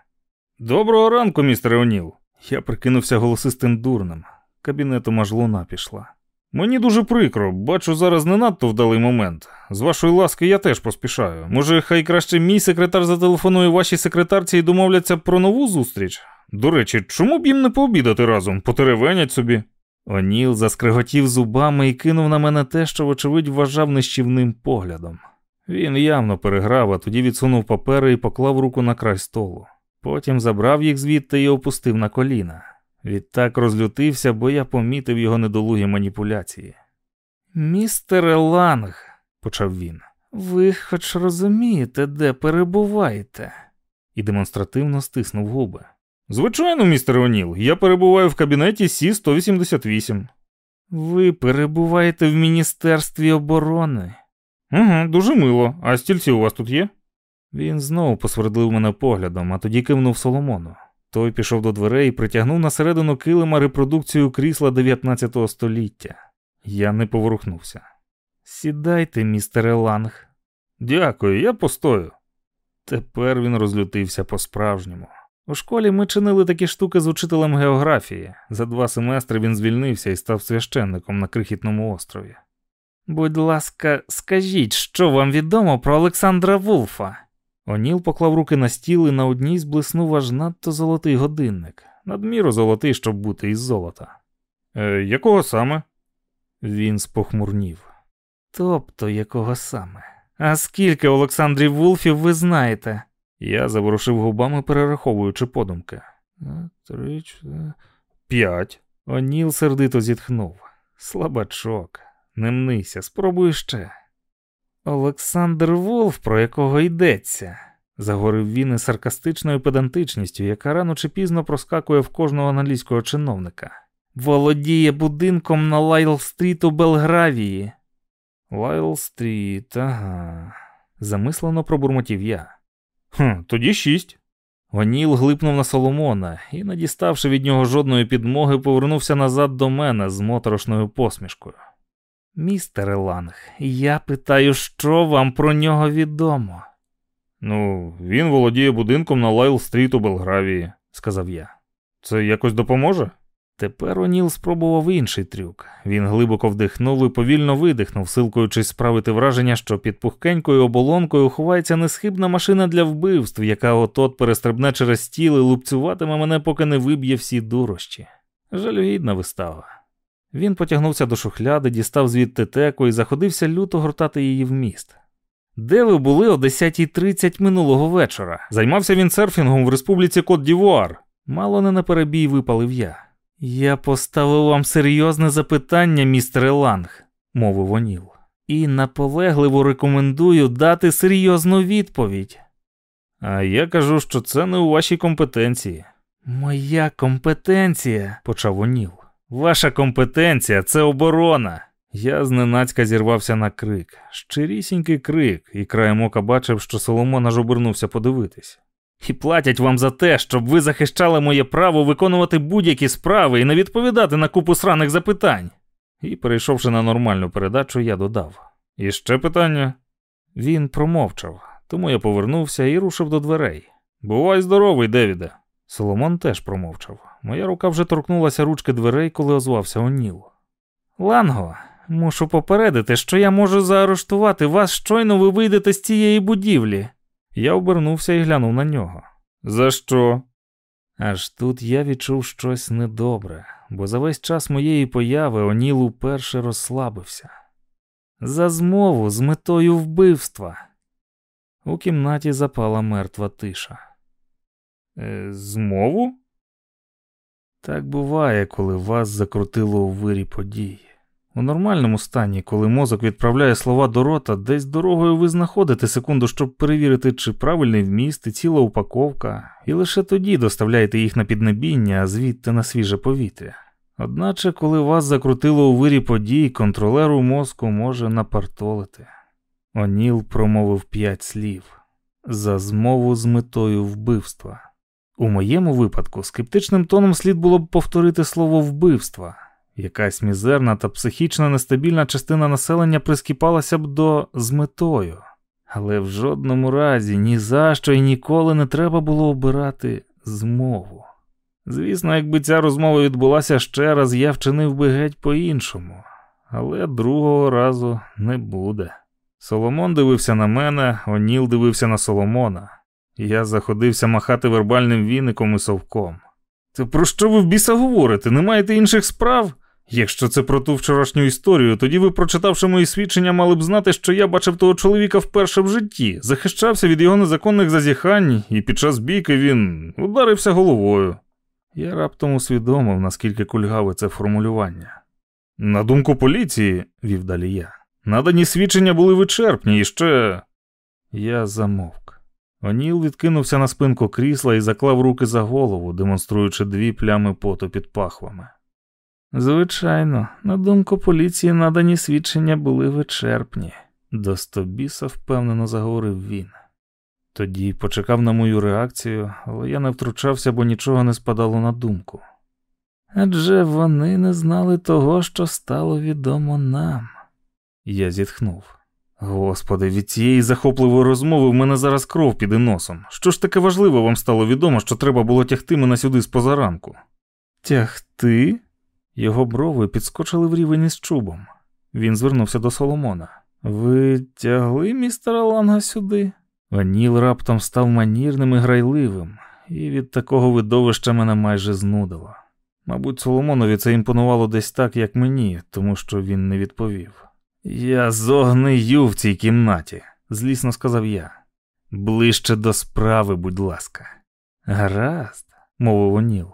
Доброго ранку, містере Оніл. Я прикинувся голосистим дурнем. Кабінетом аж луна пішла. Мені дуже прикро, бачу зараз не надто вдалий момент. З вашої ласки я теж поспішаю. Може, хай краще мій секретар зателефонує вашій секретарці і домовляться про нову зустріч? До речі, чому б їм не пообідати разом, потеревенять собі? Оніл заскриготів зубами і кинув на мене те, що, вочевидь, вважав нищівним поглядом. Він явно переграв, а тоді відсунув папери і поклав руку на край столу. Потім забрав їх звідти і опустив на коліна. Відтак розлютився, бо я помітив його недолугі маніпуляції. Містере Ланг, почав він, ви хоч розумієте, де перебуваєте? І демонстративно стиснув губи. Звичайно, містер Оніл, я перебуваю в кабінеті Сі 188. Ви перебуваєте в Міністерстві оборони. Угу, дуже мило. А стільці у вас тут є? Він знову посвердлив мене поглядом, а тоді кивнув Соломону. Той пішов до дверей і притягнув на середину килима репродукцію крісла 19 століття. Я не поворухнувся. Сідайте, містере Ланг. Дякую, я постою. Тепер він розлютився по-справжньому. У школі ми чинили такі штуки з учителем географії. За два семестри він звільнився і став священником на крихітному острові. Будь ласка, скажіть, що вам відомо про Олександра Вулфа? Оніл поклав руки на стіл і на одній зблиснув аж надто золотий годинник, надміру золотий, щоб бути із золота. «Е, Якого саме? Він спохмурнів. Тобто якого саме? А скільки Олександрів Вулфів ви знаєте? Я заворушив губами, перераховуючи подумки. Три, чотири... П'ять. Оніл сердито зітхнув. Слабачок, не мнися, спробуй ще. Олександр Волф, про якого йдеться, заговорив він із саркастичною педантичністю, яка рано чи пізно проскакує в кожного англійського чиновника. Володіє будинком на Лайл Стріт у Белгравії. Лайл Стріт, ага, замислено пробурмотів я. «Хм, Тоді шість. Оніл глипнув на Соломона і, не діставши від нього жодної підмоги, повернувся назад до мене з моторошною посмішкою. Містере Ланг, я питаю, що вам про нього відомо? Ну, він володіє будинком на Лайл Стріт у Белгравії, сказав я. Це якось допоможе? Тепер Оніл спробував інший трюк. Він глибоко вдихнув і повільно видихнув, силкуючись справити враження, що під пухкенькою оболонкою ховається несхибна машина для вбивств, яка от-от перестрибне через стіл і лупцюватиме мене, поки не виб'є всі дурощі. Жалюгідна вистава. Він потягнувся до шухляди, дістав звідти теку і заходився люто гортати її в міст. Де ви були о 10.30 минулого вечора? Займався він серфінгом в республіці Кот Дівуар. Мало не на перебій випалив я. Я поставив вам серйозне запитання, містере Ланг, мовив Оніл, і наполегливо рекомендую дати серйозну відповідь. А я кажу, що це не у вашій компетенції. Моя компетенція, почав Оніл. Ваша компетенція це оборона. Я зненацька зірвався на крик, щирісінький крик, і краєм ока бачив, що Соломон аж обернувся подивитись. І платять вам за те, щоб ви захищали моє право виконувати будь-які справи і не відповідати на купу сраних запитань. І, перейшовши на нормальну передачу, я додав. І ще питання? Він промовчав, тому я повернувся і рушив до дверей. Бувай здоровий, Девіде. Соломон теж промовчав. Моя рука вже торкнулася ручки дверей, коли озвався Оніл. Ланго, мушу попередити, що я можу заарештувати вас, щойно ви вийдете з цієї будівлі. Я обернувся і глянув на нього. За що? Аж тут я відчув щось недобре, бо за весь час моєї появи Оніл уперше розслабився. За змову з метою вбивства. У кімнаті запала мертва тиша. Е, Змову? Так буває, коли вас закрутило у вирі подій. У нормальному стані, коли мозок відправляє слова до рота, десь дорогою ви знаходите секунду, щоб перевірити, чи правильний вміст і ціла упаковка, і лише тоді доставляєте їх на піднебіння, а звідти на свіже повітря. Одначе, коли вас закрутило у вирі подій, контролеру мозку може напартолити. Оніл промовив п'ять слів за змову з метою вбивства. У моєму випадку скептичним тоном слід було б повторити слово вбивства. Якась мізерна та психічно нестабільна частина населення прискіпалася б до з метою, але в жодному разі ні за що і ніколи не треба було обирати змову. Звісно, якби ця розмова відбулася ще раз, я вчинив би геть по-іншому, але другого разу не буде. Соломон дивився на мене, Оніл дивився на Соломона. Я заходився махати вербальним віником і совком. Та про що ви в біса говорите? Не маєте інших справ? Якщо це про ту вчорашню історію, тоді ви, прочитавши мої свідчення, мали б знати, що я бачив того чоловіка вперше в житті, захищався від його незаконних зазіхань, і під час бійки він ударився головою. Я раптом усвідомив, наскільки кульгаве це формулювання. На думку поліції, вів далі я, надані свідчення були вичерпні і ще. Я замовк. Оніл відкинувся на спинку крісла і заклав руки за голову, демонструючи дві плями поту під пахвами. Звичайно, на думку поліції надані свідчення були вичерпні, до стобіса впевнено заговорив він. Тоді почекав на мою реакцію, але я не втручався, бо нічого не спадало на думку. Адже вони не знали того, що стало відомо нам. Я зітхнув. Господи, від цієї захопливої розмови в мене зараз кров піде носом. Що ж таке важливе вам стало відомо, що треба було тягти мене сюди з позаранку? Тягти? Його брови підскочили в рівень із чубом. Він звернувся до Соломона. Ви тягли містера Ланга сюди? Оніл раптом став манірним і грайливим, і від такого видовища мене майже знудило. Мабуть, Соломонові це імпонувало десь так, як мені, тому що він не відповів. Я зогнию в цій кімнаті, злісно сказав я. Ближче до справи, будь ласка. Гаразд, мовив Оніл.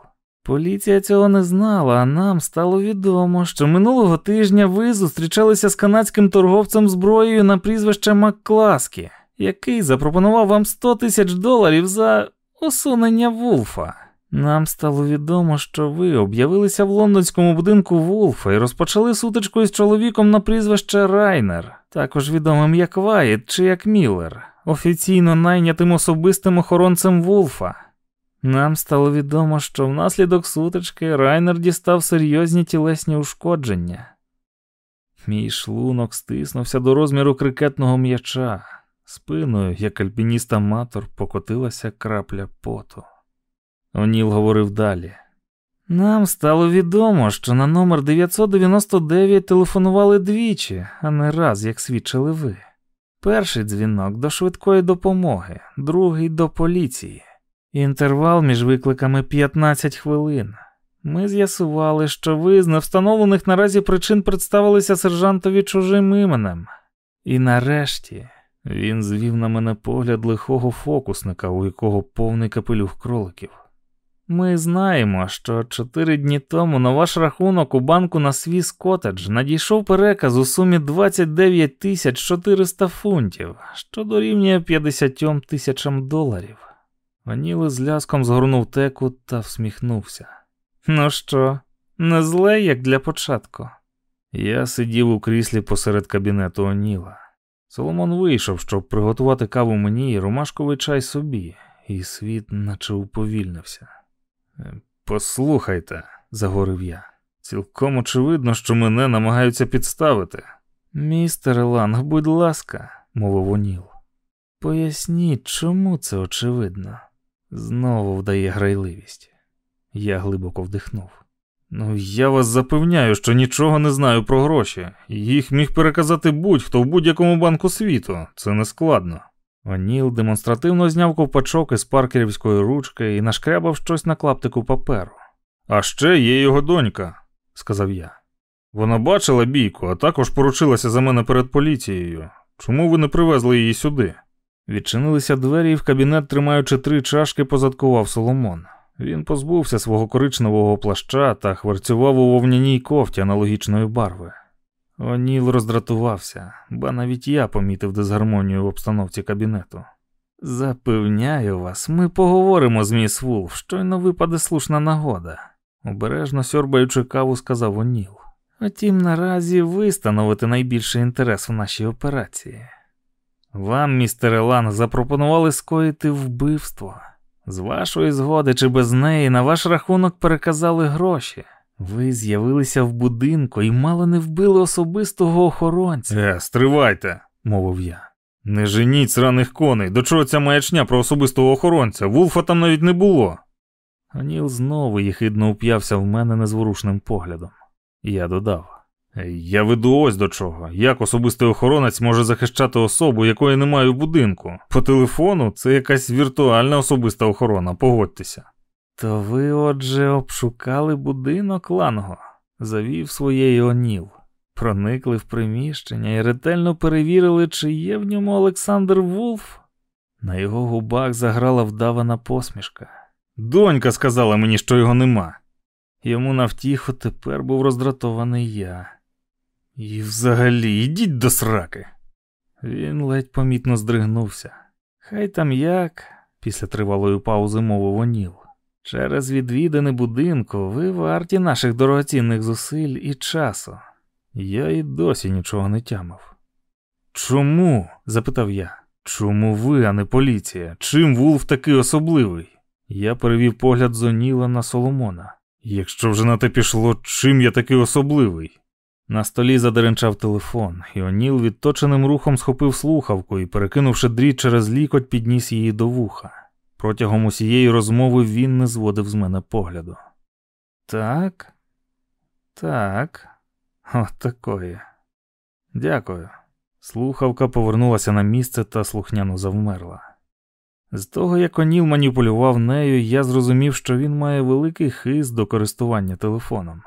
Поліція цього не знала, а нам стало відомо, що минулого тижня ви зустрічалися з канадським торговцем зброєю на прізвище Маккласкі, який запропонував вам 100 тисяч доларів за усунення Вулфа. Нам стало відомо, що ви об'явилися в лондонському будинку Вулфа і розпочали сутичку із чоловіком на прізвище Райнер, також відомим як Вайт чи як Міллер, офіційно найнятим особистим охоронцем Вулфа. Нам стало відомо, що внаслідок сутички Райнер дістав серйозні тілесні ушкодження. Мій шлунок стиснувся до розміру крикетного м'яча, спиною, як альпініст аматор, покотилася крапля поту. Оніл говорив далі. Нам стало відомо, що на номер 999 телефонували двічі, а не раз, як свідчили ви. Перший дзвінок до швидкої допомоги, другий до поліції. Інтервал між викликами 15 хвилин. Ми з'ясували, що ви з невстановлених наразі причин представилися сержантові чужим іменем. І нарешті він звів на мене погляд лихого фокусника, у якого повний капелюх кроликів. Ми знаємо, що чотири дні тому на ваш рахунок у банку на Свіс Котедж надійшов переказ у сумі 29 тисяч 400 фунтів, що дорівнює 50 тисячам доларів. Ваніли з ляском згорнув теку та всміхнувся. Ну що, не зле, як для початку. Я сидів у кріслі посеред кабінету Оніла. Соломон вийшов, щоб приготувати каву мені і ромашковий чай собі, і світ наче уповільнився. «Е, послухайте, загорив я. Цілком очевидно, що мене намагаються підставити. Містер Ланг, будь ласка, мовив Оніл. Поясніть, чому це очевидно? Знову вдає грайливість. Я глибоко вдихнув. Ну, я вас запевняю, що нічого не знаю про гроші. Їх міг переказати будь-хто в будь-якому банку світу. Це не складно. Оніл демонстративно зняв ковпачок із паркерівської ручки і нашкрябав щось на клаптику паперу. А ще є його донька, сказав я. Вона бачила бійку, а також поручилася за мене перед поліцією. Чому ви не привезли її сюди? Відчинилися двері, і в кабінет, тримаючи три чашки, позадкував Соломон. Він позбувся свого коричневого плаща та хварцював у вовняній кофті аналогічної барви. Оніл роздратувався, ба навіть я помітив дисгармонію в обстановці кабінету. Запевняю вас, ми поговоримо з міс Вулф, щойно випаде слушна нагода, обережно сьорбаючи каву, сказав Оніл. Втім, наразі ви становите найбільший інтерес в нашій операції. Вам, містер Елан, запропонували скоїти вбивство. З вашої згоди чи без неї на ваш рахунок переказали гроші. Ви з'явилися в будинку і мало не вбили особистого охоронця. Е, стривайте, мовив я. Не женіть сраних коней. До чого ця маячня про особистого охоронця? Вулфа там навіть не було. Аніл знову їхидно уп'явся в мене незворушним поглядом. Я додав. Я веду ось до чого. Як особистий охоронець може захищати особу, якої немає в будинку? По телефону це якась віртуальна особиста охорона, погодьтеся. То ви, отже, обшукали будинок Ланго, завів своєї Оніл, проникли в приміщення і ретельно перевірили, чи є в ньому Олександр Вулф. На його губах заграла вдавана посмішка. Донька сказала мені, що його нема. Йому навтіху тепер був роздратований я. І взагалі, йдіть до сраки. Він ледь помітно здригнувся. Хай там як, після тривалої паузи мовив Оніл. Через відвідини будинку ви варті наших дорогоцінних зусиль і часу. Я і досі нічого не тямив. Чому? запитав я. Чому ви, а не поліція? Чим Вулф такий особливий? Я перевів погляд з Оніла на Соломона. Якщо вже на те пішло, чим я такий особливий? На столі задеренчав телефон, і Оніл відточеним рухом схопив слухавку і, перекинувши дріт через лікоть, підніс її до вуха. Протягом усієї розмови він не зводив з мене погляду. Так, так, от такої. Дякую. Слухавка повернулася на місце та слухняно завмерла. З того, як Оніл маніпулював нею, я зрозумів, що він має великий хист до користування телефоном.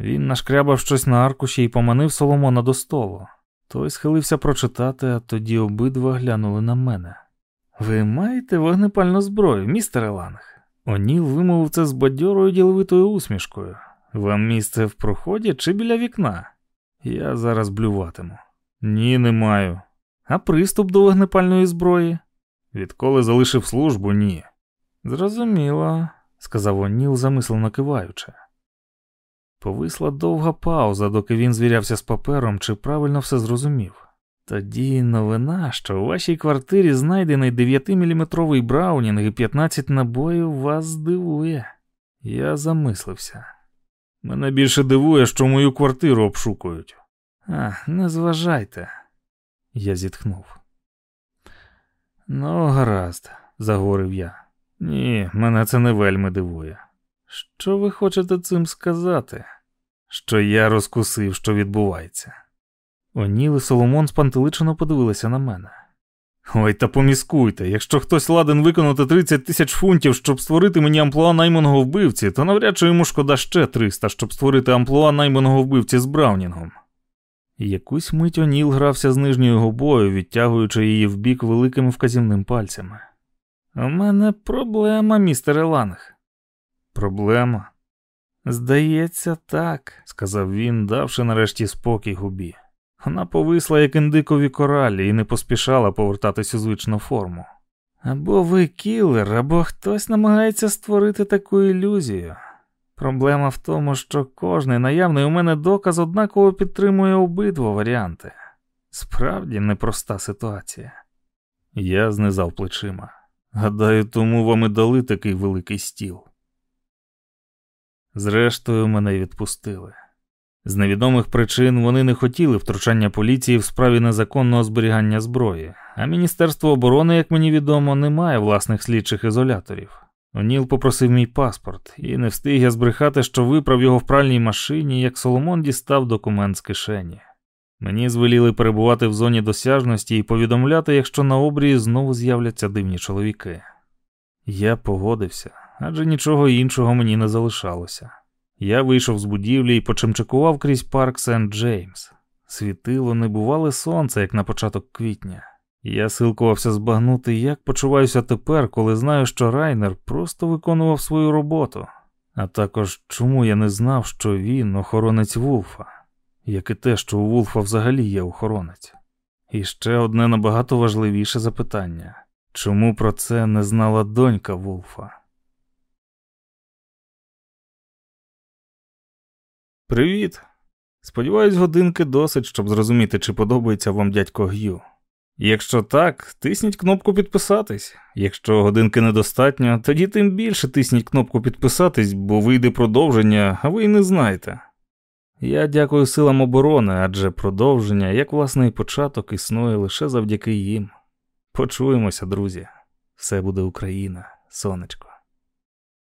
Він нашкрябав щось на аркуші і поманив Соломона до столу. Той схилився прочитати, а тоді обидва глянули на мене. Ви маєте вогнепальну зброю, містер Ланг? Оніл вимовив це з бадьорою діловитою усмішкою. Вам місце в проході чи біля вікна? Я зараз блюватиму. Ні, не маю. А приступ до вогнепальної зброї? Відколи залишив службу, ні. Зрозуміло, сказав Оніл, замислено киваючи. Повисла довга пауза, доки він звірявся з папером, чи правильно все зрозумів. Тоді новина, що у вашій квартирі знайдений 9-мм браунінг і 15 набоїв вас здивує. Я замислився. Мене більше дивує, що мою квартиру обшукують. А, не зважайте, я зітхнув. Ну, гаразд, заговорив я. Ні, мене це не вельми дивує. Що ви хочете цим сказати? Що я розкусив, що відбувається. Оніл і Соломон спантеличено подивилися на мене. Ой, та поміскуйте, якщо хтось ладен виконати 30 тисяч фунтів, щоб створити мені амплуа найманого вбивці, то навряд чи йому шкода ще 300, щоб створити амплуа найманого вбивці з Браунінгом. Якусь мить Оніл грався з нижньою губою, відтягуючи її вбік великими вказівним пальцями. У мене проблема, містере Ланг. Проблема? Здається, так, сказав він, давши нарешті спокій губі. Вона повисла, як індикові коралі, і не поспішала повертатись у звичну форму. Або ви кілер, або хтось намагається створити таку ілюзію. Проблема в тому, що кожний наявний у мене доказ однаково підтримує обидва варіанти. Справді непроста ситуація. Я знизав плечима. Гадаю, тому вам і дали такий великий стіл. Зрештою, мене відпустили. З невідомих причин вони не хотіли втручання поліції в справі незаконного зберігання зброї, а Міністерство оборони, як мені відомо, не має власних слідчих ізоляторів. Оніл попросив мій паспорт, і не встиг я збрехати, що виправ його в пральній машині, як Соломон дістав документ з кишені. Мені звеліли перебувати в зоні досяжності і повідомляти, якщо на обрії знову з'являться дивні чоловіки. Я погодився, адже нічого іншого мені не залишалося. Я вийшов з будівлі і почимчикував крізь парк Сент Джеймс. Світило небувале сонце, як на початок квітня. Я силкувався збагнути, як почуваюся тепер, коли знаю, що Райнер просто виконував свою роботу, а також чому я не знав, що він охоронець Вулфа, як і те, що у Вулфа взагалі є охоронець. І ще одне набагато важливіше запитання чому про це не знала донька Вулфа? Привіт. Сподіваюсь, годинки досить, щоб зрозуміти, чи подобається вам дядько Г'ю. Якщо так, тисніть кнопку підписатись. Якщо годинки недостатньо, тоді тим більше тисніть кнопку підписатись, бо вийде продовження, а ви й не знаєте. Я дякую силам оборони, адже продовження, як власний початок, існує лише завдяки їм. Почуємося, друзі. Все буде Україна, сонечко.